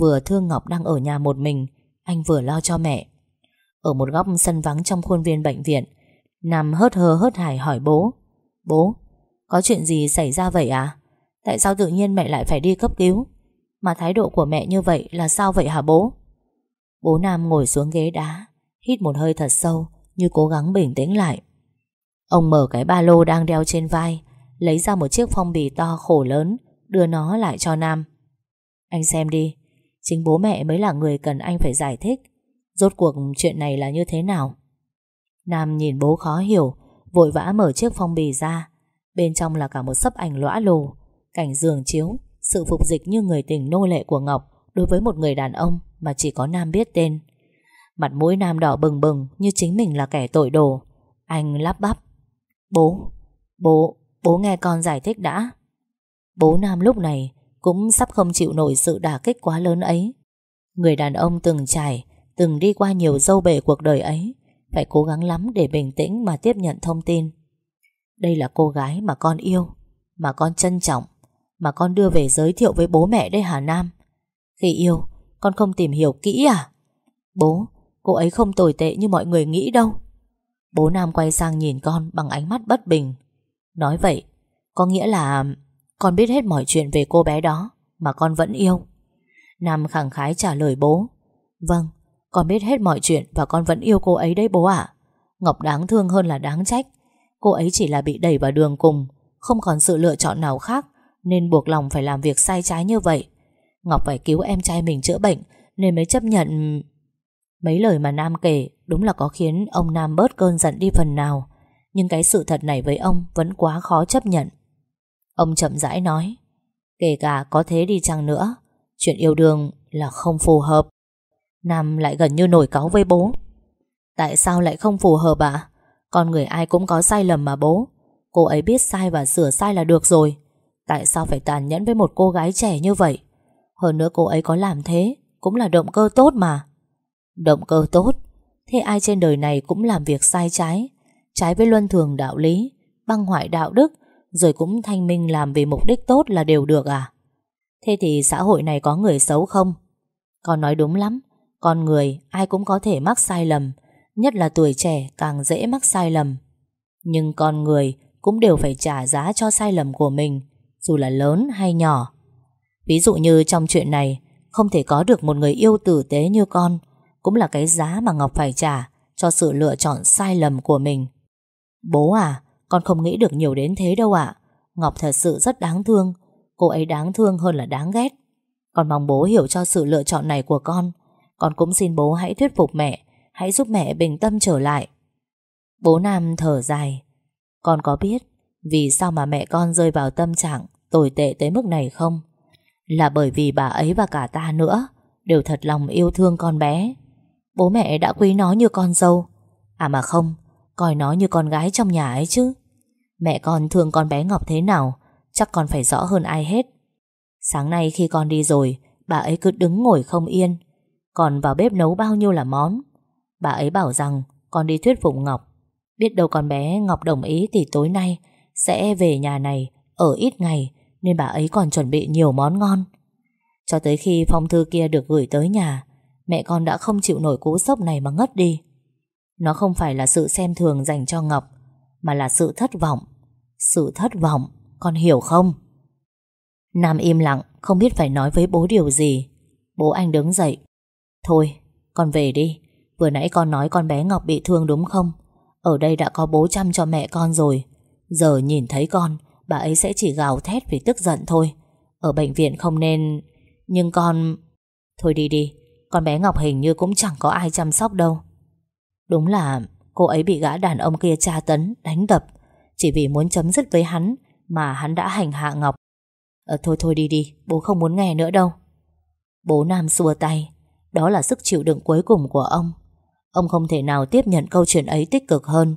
Vừa thương Ngọc đang ở nhà một mình, Anh vừa lo cho mẹ. Ở một góc sân vắng trong khuôn viên bệnh viện Nằm hớt hơ hớt hải hỏi bố. Bố, Có chuyện gì xảy ra vậy à? Tại sao tự nhiên mẹ lại phải đi cấp cứu? Mà thái độ của mẹ như vậy là sao vậy hả bố? Bố Nam ngồi xuống ghế đá, Hít một hơi thật sâu, Như cố gắng bình tĩnh lại. Ông mở cái ba lô đang đeo trên vai, Lấy ra một chiếc phong bì to khổ lớn, Đưa nó lại cho Nam. Anh xem đi, Chính bố mẹ mới là người cần anh phải giải thích, Rốt cuộc chuyện này là như thế nào? Nam nhìn bố khó hiểu, Vội vã mở chiếc phong bì ra, Bên trong là cả một sấp ảnh lõa lồ Cảnh giường chiếu Sự phục dịch như người tình nô lệ của Ngọc Đối với một người đàn ông Mà chỉ có Nam biết tên. Mặt mũi Nam đỏ bừng bừng Như chính mình là kẻ tội đồ. Anh lắp bắp. Bố, bố, bố nghe con giải thích đã. Bố Nam lúc này cũng sắp không chịu nổi sự đả kích quá lớn ấy. Người đàn ông từng trải, từng đi qua nhiều dâu bể cuộc đời ấy, phải cố gắng lắm để bình tĩnh mà tiếp nhận thông tin. Đây là cô gái mà con yêu, mà con trân trọng, mà con đưa về giới thiệu với bố mẹ đây Hà Nam. Khi yêu, con không tìm hiểu kỹ à? Bố, cô ấy không tồi tệ như mọi người nghĩ đâu. Bố Nam quay sang nhìn con bằng ánh mắt bất bình. Nói vậy, có nghĩa là con biết hết mọi chuyện về cô bé đó Mà con vẫn yêu Nam khẳng khái trả lời bố Vâng, con biết hết mọi chuyện Và con vẫn yêu cô ấy đấy bố ạ Ngọc đáng thương hơn là đáng trách Cô ấy chỉ là bị đẩy vào đường cùng Không còn sự lựa chọn nào khác nên buộc lòng phải làm việc sai trái như vậy. Ngọc phải cứu em trai mình chữa bệnh, Nên mới chấp nhận. Mấy lời mà Nam kể Đúng là có khiến ông Nam bớt cơn giận đi phần nào, Nhưng cái sự thật này với ông Vẫn quá khó chấp nhận. Ông chậm rãi nói, Kể cả có thế đi chăng nữa, Chuyện yêu đương là không phù hợp. Nam lại gần như nổi cáu với bố. Tại sao lại không phù hợp ạ? Con người ai cũng có sai lầm mà bố. Cô ấy biết sai và sửa sai là được rồi. Tại sao phải tàn nhẫn với một cô gái trẻ như vậy Hơn nữa cô ấy có làm thế Cũng là động cơ tốt mà Động cơ tốt Thế ai trên đời này cũng làm việc sai trái Trái với luân thường đạo lý Băng hoại đạo đức rồi cũng thanh minh làm vì mục đích tốt là đều được à? Thế thì xã hội này có người xấu không? Con nói đúng lắm, con người ai cũng có thể mắc sai lầm, nhất là tuổi trẻ càng dễ mắc sai lầm. Nhưng con người cũng đều phải trả giá cho sai lầm của mình, dù là lớn hay nhỏ. Ví dụ như trong chuyện này, không thể có được một người yêu tử tế như con, cũng là cái giá mà Ngọc phải trả cho sự lựa chọn sai lầm của mình. Bố à, con không nghĩ được nhiều đến thế đâu ạ. Ngọc thật sự rất đáng thương. Cô ấy đáng thương hơn là đáng ghét. Con mong bố hiểu cho sự lựa chọn này của con. Con cũng xin bố hãy thuyết phục mẹ Hãy giúp mẹ bình tâm trở lại. Bố Nam thở dài. Con có biết vì sao mà mẹ con rơi vào tâm trạng Tồi tệ tới mức này không? Là bởi vì bà ấy và cả ta nữa Đều thật lòng yêu thương con bé. Bố mẹ đã quý nó như con dâu. À mà không, Coi nó như con gái trong nhà ấy chứ. Mẹ con thương con bé Ngọc thế nào, Chắc con phải rõ hơn ai hết. Sáng nay khi con đi rồi, Bà ấy cứ đứng ngồi không yên. Còn vào bếp nấu bao nhiêu là món? Bà ấy bảo rằng con đi thuyết phục Ngọc. Biết đâu con bé Ngọc đồng ý Thì tối nay sẽ về nhà này Ở ít ngày, Nên bà ấy còn chuẩn bị nhiều món ngon. Cho tới khi phong thư kia được gửi tới nhà, Mẹ con đã không chịu nổi cú sốc này mà ngất đi. Nó không phải là sự xem thường dành cho Ngọc, Mà là sự thất vọng. Sự thất vọng, Con hiểu không? Nam im lặng, Không biết phải nói với bố điều gì. Bố anh đứng dậy. Thôi, con về đi. Vừa nãy con nói con bé Ngọc bị thương đúng không? Ở đây đã có bố chăm cho mẹ con rồi. Giờ nhìn thấy con, Bà ấy sẽ chỉ gào thét vì tức giận thôi. Ở bệnh viện không nên, Nhưng con, Thôi đi đi, Con bé Ngọc hình như cũng chẳng có ai chăm sóc đâu. Đúng là cô ấy bị gã đàn ông kia tra tấn, Đánh đập. Chỉ vì muốn chấm dứt với hắn Mà hắn đã hành hạ Ngọc. Ờ thôi thôi đi đi, Bố không muốn nghe nữa đâu. Bố Nam xua tay. Đó là sức chịu đựng cuối cùng của ông. Ông không thể nào tiếp nhận câu chuyện ấy tích cực hơn.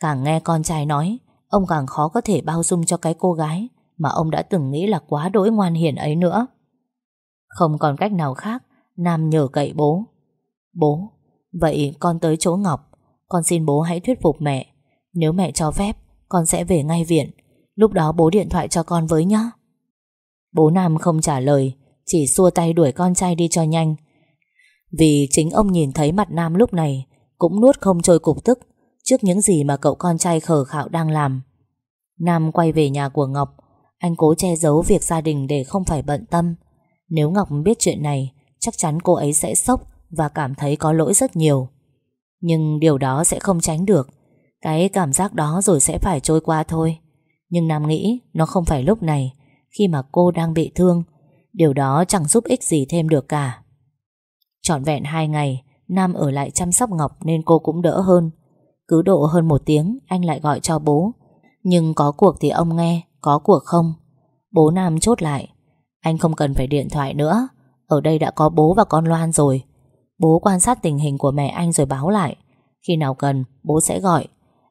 Càng nghe con trai nói Ông càng khó có thể bao dung cho cái cô gái Mà ông đã từng nghĩ là quá đỗi ngoan hiền ấy nữa. Không còn cách nào khác, Nam nhờ cậy bố. Bố, Vậy con tới chỗ Ngọc, Con xin bố hãy thuyết phục mẹ. Nếu mẹ cho phép, Con sẽ về ngay viện. Lúc đó bố điện thoại cho con với nhé Bố Nam không trả lời, Chỉ xua tay đuổi con trai đi cho nhanh. Vì chính ông nhìn thấy mặt Nam lúc này, Cũng nuốt không trôi cục tức. Trước những gì mà cậu con trai khờ khạo đang làm. Nam quay về nhà của Ngọc. Anh cố che giấu việc gia đình để không phải bận tâm. Nếu Ngọc biết chuyện này, Chắc chắn cô ấy sẽ sốc Và cảm thấy có lỗi rất nhiều. Nhưng điều đó sẽ không tránh được. Cái cảm giác đó rồi sẽ phải trôi qua thôi. Nhưng Nam nghĩ Nó không phải lúc này, Khi mà cô đang bị thương. Điều đó chẳng giúp ích gì thêm được cả. Trọn vẹn hai ngày, Nam ở lại chăm sóc Ngọc Nên cô cũng đỡ hơn cứ độ hơn một tiếng, Anh lại gọi cho bố. Nhưng có cuộc thì ông nghe, Có cuộc không? Bố Nam chốt lại, Anh không cần phải điện thoại nữa, Ở đây đã có bố và con Loan rồi. Bố quan sát tình hình của mẹ anh rồi báo lại, Khi nào cần, bố sẽ gọi.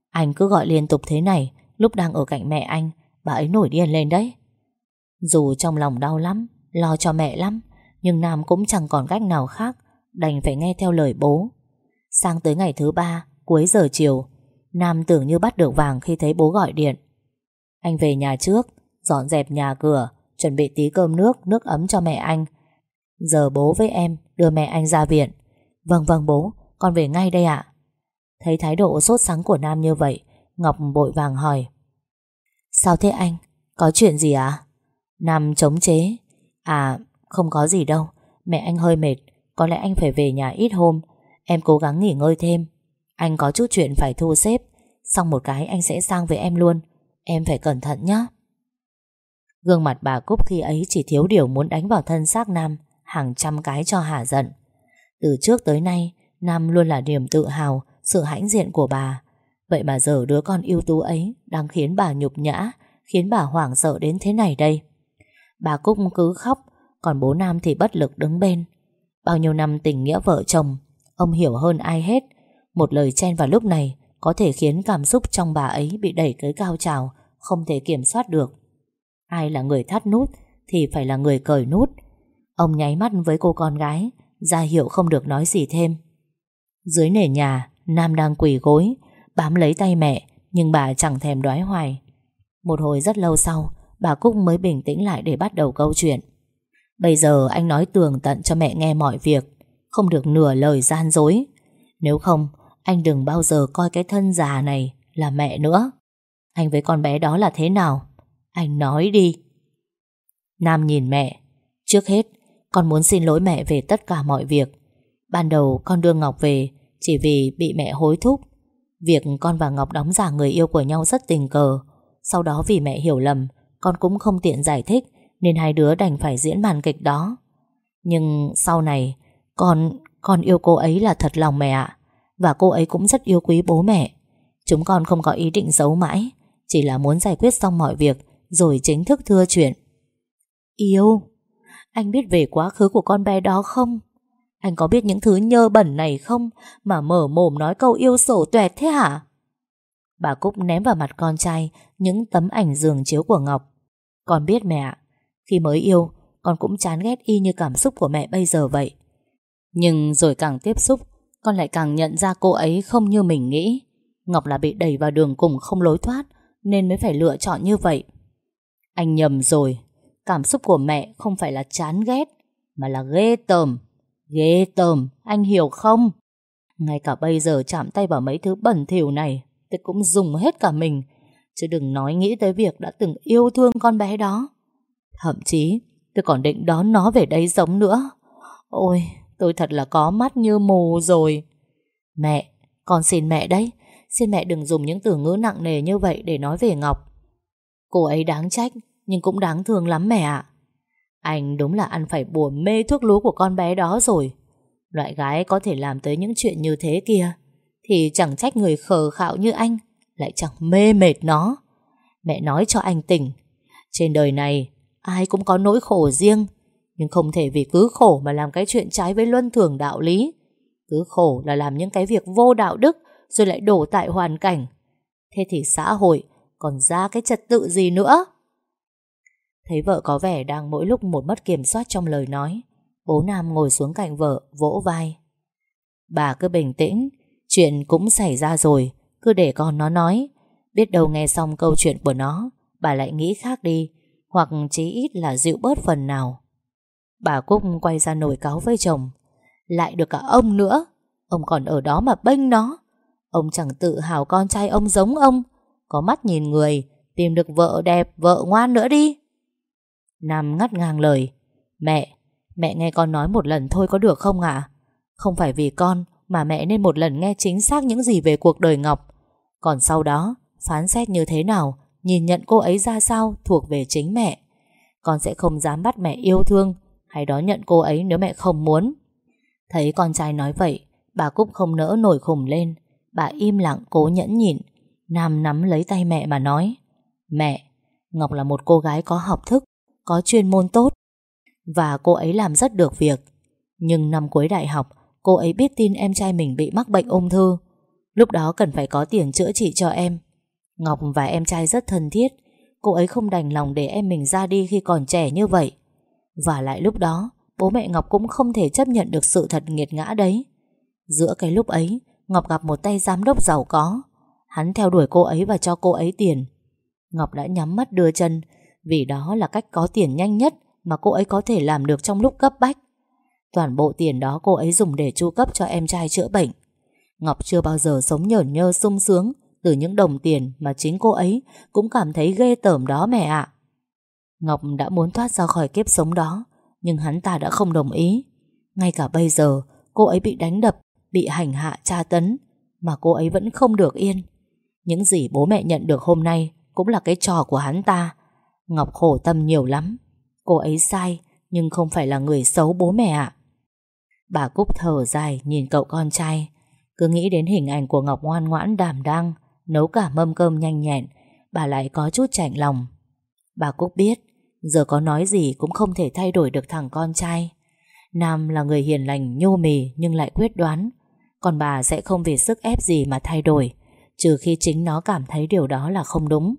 Anh cứ gọi liên tục thế này, Lúc đang ở cạnh mẹ anh, Bà ấy nổi điên lên đấy. Dù trong lòng đau lắm, Lo cho mẹ lắm, Nhưng Nam cũng chẳng còn cách nào khác, Đành phải nghe theo lời bố. Sang tới ngày thứ ba Cuối giờ chiều Nam tưởng như bắt được vàng khi thấy bố gọi điện. Anh về nhà trước Dọn dẹp nhà cửa Chuẩn bị tí cơm nước, nước ấm cho mẹ anh. Giờ bố với em Đưa mẹ anh ra viện. Vâng vâng bố, con về ngay đây ạ. Thấy thái độ sốt sắng của Nam như vậy Ngọc bội vàng hỏi. Sao thế anh? Có chuyện gì à? Nam chống chế. À không có gì đâu. Mẹ anh hơi mệt. Có lẽ anh phải về nhà ít hôm. Em cố gắng nghỉ ngơi thêm anh có chút chuyện phải thu xếp Xong một cái anh sẽ sang với em luôn Em phải cẩn thận nhé Gương mặt bà Cúc khi ấy chỉ thiếu điều muốn đánh vào thân xác Nam hàng trăm cái cho hả giận. Từ trước tới nay, Nam luôn là niềm tự hào, sự hãnh diện của bà. Vậy mà giờ đứa con yêu tú ấy đang khiến bà nhục nhã, khiến bà hoảng sợ đến thế này đây. Bà Cúc cứ khóc, còn bố Nam thì bất lực đứng bên. Bao nhiêu năm tình nghĩa vợ chồng, ông hiểu hơn ai hết một lời chen vào lúc này có thể khiến cảm xúc trong bà ấy bị đẩy tới cao trào, không thể kiểm soát được. Ai là người thắt nút thì phải là người cởi nút. Ông nháy mắt với cô con gái, ra hiệu không được nói gì thêm. Dưới nền nhà, Nam đang quỳ gối, bám lấy tay mẹ, nhưng bà chẳng thèm đoái hoài. Một hồi rất lâu sau, bà Cúc mới bình tĩnh lại để bắt đầu câu chuyện. Bây giờ anh nói tường tận cho mẹ nghe mọi việc, không được nửa lời gian dối. Nếu không, anh đừng bao giờ coi cái thân già này là mẹ nữa. Anh với con bé đó là thế nào? Anh nói đi. Nam nhìn mẹ. Trước hết, con muốn xin lỗi mẹ về tất cả mọi việc. Ban đầu con đưa Ngọc về chỉ vì bị mẹ hối thúc. Việc con và Ngọc đóng giả người yêu của nhau rất tình cờ. Sau đó vì mẹ hiểu lầm, con cũng không tiện giải thích nên hai đứa đành phải diễn màn kịch đó. Nhưng sau này, con, con yêu cô ấy là thật lòng mẹ ạ. Và cô ấy cũng rất yêu quý bố mẹ. Chúng con không có ý định giấu mãi, Chỉ là muốn giải quyết xong mọi việc Rồi chính thức thưa chuyện. Yêu, Anh biết về quá khứ của con bé đó không? Anh có biết những thứ nhơ bẩn này không Mà mở mồm nói câu yêu sổ tuẹt thế hả? Bà Cúc ném vào mặt con trai Những tấm ảnh giường chiếu của Ngọc. Con biết mẹ Khi mới yêu, Con cũng chán ghét y như cảm xúc của mẹ bây giờ vậy. Nhưng rồi càng tiếp xúc con lại càng nhận ra cô ấy không như mình nghĩ. Ngọc là bị đẩy vào đường cùng không lối thoát Nên mới phải lựa chọn như vậy. Anh nhầm rồi Cảm xúc của mẹ không phải là chán ghét Mà là ghê tởm. Ghê tởm, anh hiểu không? Ngay cả bây giờ chạm tay vào mấy thứ bẩn thỉu này Tôi cũng dùng hết cả mình. Chứ đừng nói nghĩ tới việc đã từng yêu thương con bé đó. Thậm chí Tôi còn định đón nó về đây sống nữa. Ôi Tôi thật là có mắt như mù rồi. Mẹ, Con xin mẹ đấy. Xin mẹ đừng dùng những từ ngữ nặng nề như vậy để nói về Ngọc. Cô ấy đáng trách, Nhưng cũng đáng thương lắm mẹ ạ. Anh đúng là ăn phải bùa mê thuốc lú của con bé đó rồi. Loại gái có thể làm tới những chuyện như thế kia, Thì chẳng trách người khờ khạo như anh, Lại chẳng mê mệt nó. Mẹ nói cho anh tỉnh. Trên đời này, Ai cũng có nỗi khổ riêng nhưng không thể vì cứ khổ mà làm cái chuyện trái với luân thường đạo lý Cứ khổ là làm những cái việc vô đạo đức rồi lại đổ tại hoàn cảnh. Thế thì xã hội còn ra cái trật tự gì nữa? Thấy vợ có vẻ đang mỗi lúc một mất kiểm soát trong lời nói, bố Nam ngồi xuống cạnh vợ, vỗ vai. Bà cứ bình tĩnh, chuyện cũng xảy ra rồi, cứ để con nó nói. Biết đâu nghe xong câu chuyện của nó, bà lại nghĩ khác đi, hoặc chí ít là dịu bớt phần nào. Bà Cúc quay ra nổi cáo với chồng. Lại được cả ông nữa, ông còn ở đó mà bênh nó. Ông chẳng tự hào con trai ông giống ông Có mắt nhìn người Tìm được vợ đẹp, vợ ngoan nữa đi Nam ngắt ngang lời Mẹ, mẹ nghe con nói một lần thôi có được không ạ? Không phải vì con Mà mẹ nên một lần nghe chính xác những gì về cuộc đời Ngọc Còn sau đó Phán xét như thế nào Nhìn nhận cô ấy ra sao thuộc về chính mẹ Con sẽ không dám bắt mẹ yêu thương hay đó nhận cô ấy nếu mẹ không muốn. Thấy con trai nói vậy Bà Cúc không nỡ nổi khùng lên. Bà im lặng cố nhẫn nhịn. Nam nắm lấy tay mẹ mà nói Mẹ, Ngọc là một cô gái có học thức Có chuyên môn tốt Và cô ấy làm rất được việc. Nhưng năm cuối đại học Cô ấy biết tin em trai mình bị mắc bệnh ung thư. Lúc đó cần phải có tiền chữa trị cho em. Ngọc và em trai rất thân thiết. Cô ấy không đành lòng để em mình ra đi khi còn trẻ như vậy. Và lại lúc đó, Bố mẹ Ngọc cũng không thể chấp nhận được sự thật nghiệt ngã đấy. Giữa cái lúc ấy, Ngọc gặp một tay giám đốc giàu có. Hắn theo đuổi cô ấy và cho cô ấy tiền. Ngọc đã nhắm mắt đưa chân, Vì đó là cách có tiền nhanh nhất Mà cô ấy có thể làm được trong lúc cấp bách. Toàn bộ tiền đó cô ấy dùng để chu cấp cho em trai chữa bệnh. Ngọc chưa bao giờ sống nhởn nhơ sung sướng Từ những đồng tiền mà chính cô ấy Cũng cảm thấy ghê tởm đó mẹ ạ. Ngọc đã muốn thoát ra khỏi kiếp sống đó, Nhưng hắn ta đã không đồng ý Ngay cả bây giờ, Cô ấy bị đánh đập, bị hành hạ tra tấn, mà cô ấy vẫn không được yên. Những gì bố mẹ nhận được hôm nay cũng là cái trò của hắn ta. Ngọc khổ tâm nhiều lắm. Cô ấy sai, nhưng không phải là người xấu bố mẹ ạ. Bà Cúc thở dài, nhìn cậu con trai cứ nghĩ đến hình ảnh của Ngọc ngoan ngoãn, đảm đang, nấu cả mâm cơm nhanh nhẹn, bà lại có chút chạnh lòng. Bà Cúc biết giờ có nói gì cũng không thể thay đổi được thằng con trai. Nam là người hiền lành, nhô mì, nhưng lại quyết đoán. Còn bà sẽ không vì sức ép gì mà thay đổi, Trừ khi chính nó cảm thấy điều đó là không đúng.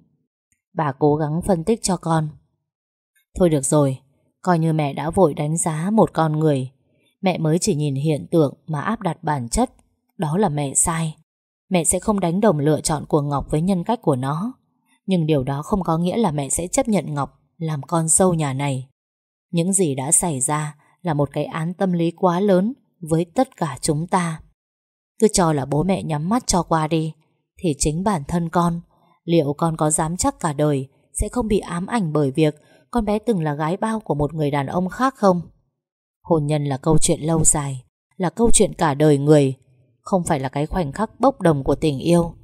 Bà cố gắng phân tích cho con. Thôi được rồi, Coi như mẹ đã vội đánh giá một con người. Mẹ mới chỉ nhìn hiện tượng Mà áp đặt bản chất. Đó là mẹ sai. Mẹ sẽ không đánh đồng lựa chọn của Ngọc với nhân cách của nó. Nhưng điều đó không có nghĩa là mẹ sẽ chấp nhận Ngọc. Làm con sâu nhà này. Những gì đã xảy ra Là một cái án tâm lý quá lớn Với tất cả chúng ta. Cứ cho là bố mẹ nhắm mắt cho qua đi, Thì chính bản thân con, Liệu con có dám chắc cả đời Sẽ không bị ám ảnh bởi việc Con bé từng là gái bao của một người đàn ông khác không? Hôn nhân là câu chuyện lâu dài, Là câu chuyện cả đời người, Không phải là cái khoảnh khắc bốc đồng của tình yêu.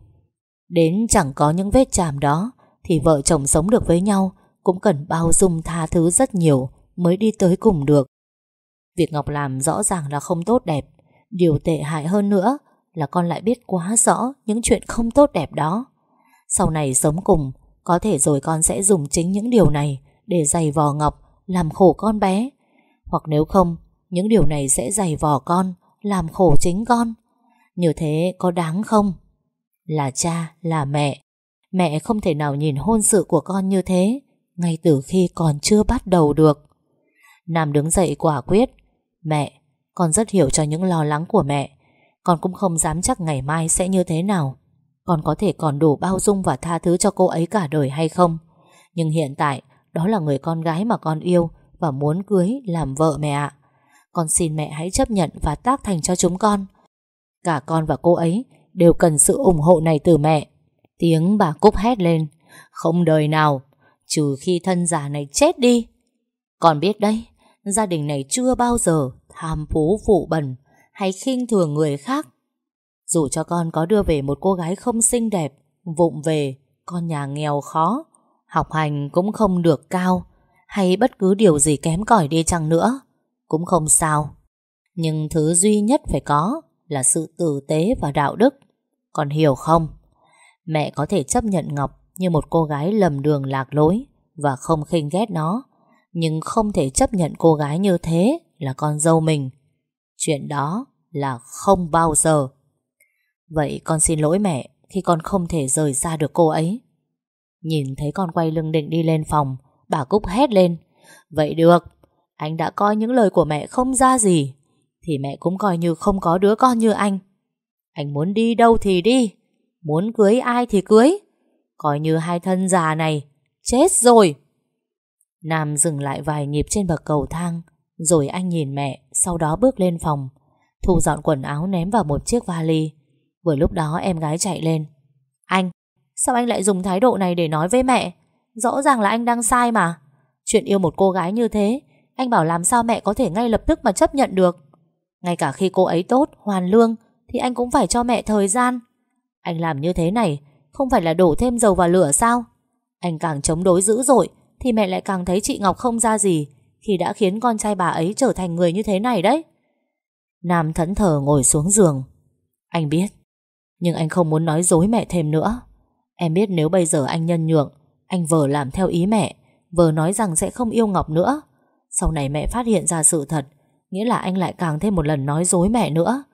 Đến chẳng có những vết chạm đó, Thì vợ chồng sống được với nhau cũng cần bao dung tha thứ rất nhiều Mới đi tới cùng được. Việc Ngọc làm rõ ràng là không tốt đẹp. Điều tệ hại hơn nữa là con lại biết quá rõ những chuyện không tốt đẹp đó. Sau này sống cùng Có thể rồi con sẽ dùng chính những điều này Để giày vò Ngọc Làm khổ con bé. Hoặc nếu không Những điều này sẽ giày vò con Làm khổ chính con. Như thế có đáng không? Là cha, là mẹ. Mẹ không thể nào nhìn hôn sự của con như thế. Ngay từ khi còn chưa bắt đầu được. Nam đứng dậy quả quyết. Mẹ, con rất hiểu cho những lo lắng của mẹ. Con cũng không dám chắc ngày mai sẽ như thế nào. Con có thể còn đủ bao dung và tha thứ cho cô ấy cả đời hay không? Nhưng hiện tại Đó là người con gái mà con yêu Và muốn cưới làm vợ mẹ ạ. Con xin mẹ hãy chấp nhận và tác thành cho chúng con. Cả con và cô ấy Đều cần sự ủng hộ này từ mẹ. Tiếng bà Cúc hét lên. Không đời nào Trừ khi thân già này chết đi Con biết đấy Gia đình này chưa bao giờ tham phú phụ bẩn hay khinh thường người khác. Dù cho con có đưa về một cô gái không xinh đẹp, vụng về, con nhà nghèo khó, học hành cũng không được cao, hay bất cứ điều gì kém cỏi đi chăng nữa, cũng không sao. Nhưng thứ duy nhất phải có là sự tử tế và đạo đức. Con hiểu không? Mẹ có thể chấp nhận Ngọc như một cô gái lầm đường lạc lối và không khinh ghét nó. Nhưng không thể chấp nhận cô gái như thế là con dâu mình. Chuyện đó là không bao giờ. Vậy con xin lỗi mẹ khi con không thể rời xa được cô ấy. Nhìn thấy con quay lưng định đi lên phòng, bà Cúc hét lên. Vậy được, anh đã coi những lời của mẹ không ra gì, thì mẹ cũng coi như không có đứa con như anh. Anh muốn đi đâu thì đi, muốn cưới ai thì cưới. Coi như hai thân già này, chết rồi. Nam dừng lại vài nhịp trên bậc cầu thang Rồi anh nhìn mẹ Sau đó bước lên phòng Thu dọn quần áo ném vào một chiếc vali. Vừa lúc đó em gái chạy lên. Anh, sao anh lại dùng thái độ này để nói với mẹ? Rõ ràng là anh đang sai mà. Chuyện yêu một cô gái như thế Anh bảo làm sao mẹ có thể ngay lập tức mà chấp nhận được? Ngay cả khi cô ấy tốt, hoàn lương Thì anh cũng phải cho mẹ thời gian. Anh làm như thế này không phải là đổ thêm dầu vào lửa sao Anh càng chống đối dữ dội thì mẹ lại càng thấy chị Ngọc không ra gì khi đã khiến con trai bà ấy trở thành người như thế này đấy. Nam thẫn thờ ngồi xuống giường. Anh biết, nhưng anh không muốn nói dối mẹ thêm nữa. Em biết nếu bây giờ anh nhân nhượng, anh vờ làm theo ý mẹ, vờ nói rằng sẽ không yêu Ngọc nữa. Sau này mẹ phát hiện ra sự thật, nghĩa là anh lại càng thêm một lần nói dối mẹ nữa.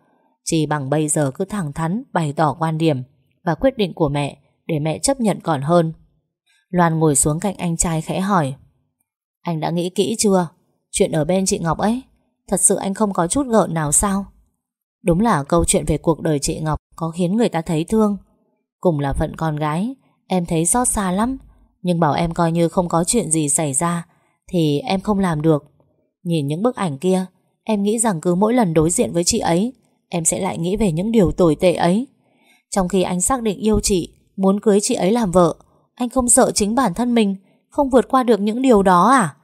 Chỉ bằng bây giờ cứ thẳng thắn bày tỏ quan điểm và quyết định của mẹ để mẹ chấp nhận còn hơn. Loan ngồi xuống cạnh anh trai khẽ hỏi, Anh đã nghĩ kỹ chưa? Chuyện ở bên chị Ngọc ấy, Thật sự anh không có chút gợn nào sao? Đúng là câu chuyện về cuộc đời chị Ngọc Có khiến người ta thấy thương. Cùng là phận con gái, Em thấy xót xa lắm, Nhưng bảo em coi như không có chuyện gì xảy ra Thì em không làm được. Nhìn những bức ảnh kia, Em nghĩ rằng cứ mỗi lần đối diện với chị ấy, Em sẽ lại nghĩ về những điều tồi tệ ấy. Trong khi anh xác định yêu chị Muốn cưới chị ấy làm vợ anh không sợ chính bản thân mình Không vượt qua được những điều đó à?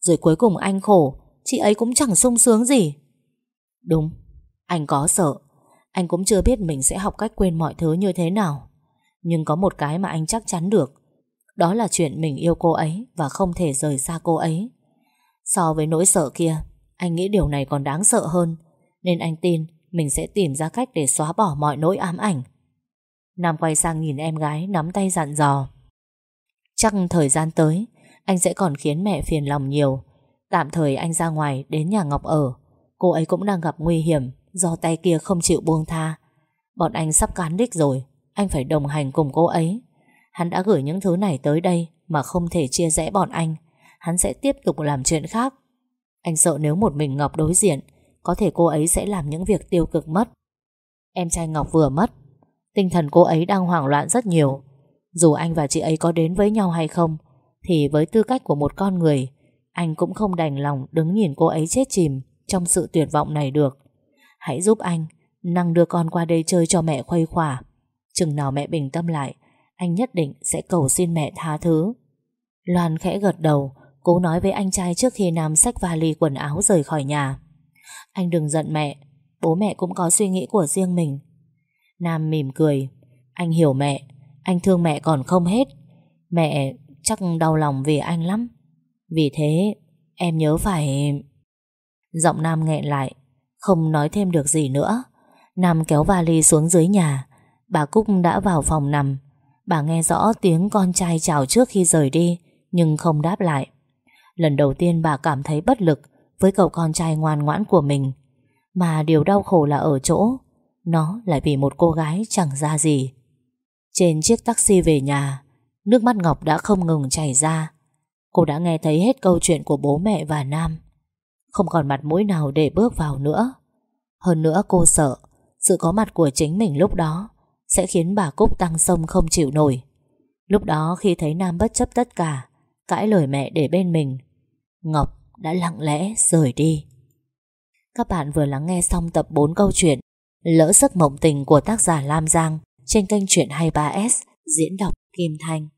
Rồi cuối cùng anh khổ Chị ấy cũng chẳng sung sướng gì. Đúng, anh có sợ. Anh cũng chưa biết mình sẽ học cách quên mọi thứ như thế nào. Nhưng có một cái mà anh chắc chắn được Đó là chuyện mình yêu cô ấy Và không thể rời xa cô ấy. So với nỗi sợ kia Anh nghĩ điều này còn đáng sợ hơn Nên anh tin mình sẽ tìm ra cách để xóa bỏ mọi nỗi ám ảnh. Nam quay sang nhìn em gái, Nắm tay dặn dò. Chắc thời gian tới, Anh sẽ còn khiến mẹ phiền lòng nhiều. Tạm thời anh ra ngoài, đến nhà Ngọc ở. Cô ấy cũng đang gặp nguy hiểm, Do tay kia không chịu buông tha. Bọn anh sắp cán đích rồi, Anh phải đồng hành cùng cô ấy. Hắn đã gửi những thứ này tới đây, Mà không thể chia rẽ bọn anh. Hắn sẽ tiếp tục làm chuyện khác. Anh sợ nếu một mình Ngọc đối diện, Có thể cô ấy sẽ làm những việc tiêu cực mất. Em trai Ngọc vừa mất Tinh thần cô ấy đang hoảng loạn rất nhiều. Dù anh và chị ấy có đến với nhau hay không, Thì với tư cách của một con người, Anh cũng không đành lòng đứng nhìn cô ấy chết chìm Trong sự tuyệt vọng này được. Hãy giúp anh, Năng đưa con qua đây chơi cho mẹ khuây khỏa. Chừng nào mẹ bình tâm lại, Anh nhất định sẽ cầu xin mẹ tha thứ. Loan khẽ gật đầu, Cố nói với anh trai trước khi Nam xách vali quần áo rời khỏi nhà. Anh đừng giận mẹ, Bố mẹ cũng có suy nghĩ của riêng mình Nam mỉm cười. Anh hiểu mẹ. Anh thương mẹ còn không hết. Mẹ chắc đau lòng vì anh lắm. Vì thế, Em nhớ phải Giọng Nam nghẹn lại. Không nói thêm được gì nữa. Nam kéo vali xuống dưới nhà. Bà Cúc đã vào phòng nằm. Bà nghe rõ tiếng con trai chào trước khi rời đi, Nhưng không đáp lại. Lần đầu tiên bà cảm thấy bất lực Với cậu con trai ngoan ngoãn của mình. Mà điều đau khổ là ở chỗ nó lại vì một cô gái chẳng ra gì. Trên chiếc taxi về nhà, Nước mắt Ngọc đã không ngừng chảy ra. Cô đã nghe thấy hết câu chuyện của bố mẹ và Nam. Không còn mặt mũi nào để bước vào nữa. Hơn nữa cô sợ Sự có mặt của chính mình lúc đó Sẽ khiến bà Cúc tăng sông không chịu nổi. Lúc đó khi thấy Nam bất chấp tất cả, Cãi lời mẹ để bên mình, Ngọc đã lặng lẽ rời đi. Các bạn vừa lắng nghe xong tập 4 câu chuyện Lỡ giấc mộng tình của tác giả Lam Giang Trên kênh truyện 23S Diễn đọc Kim Thanh.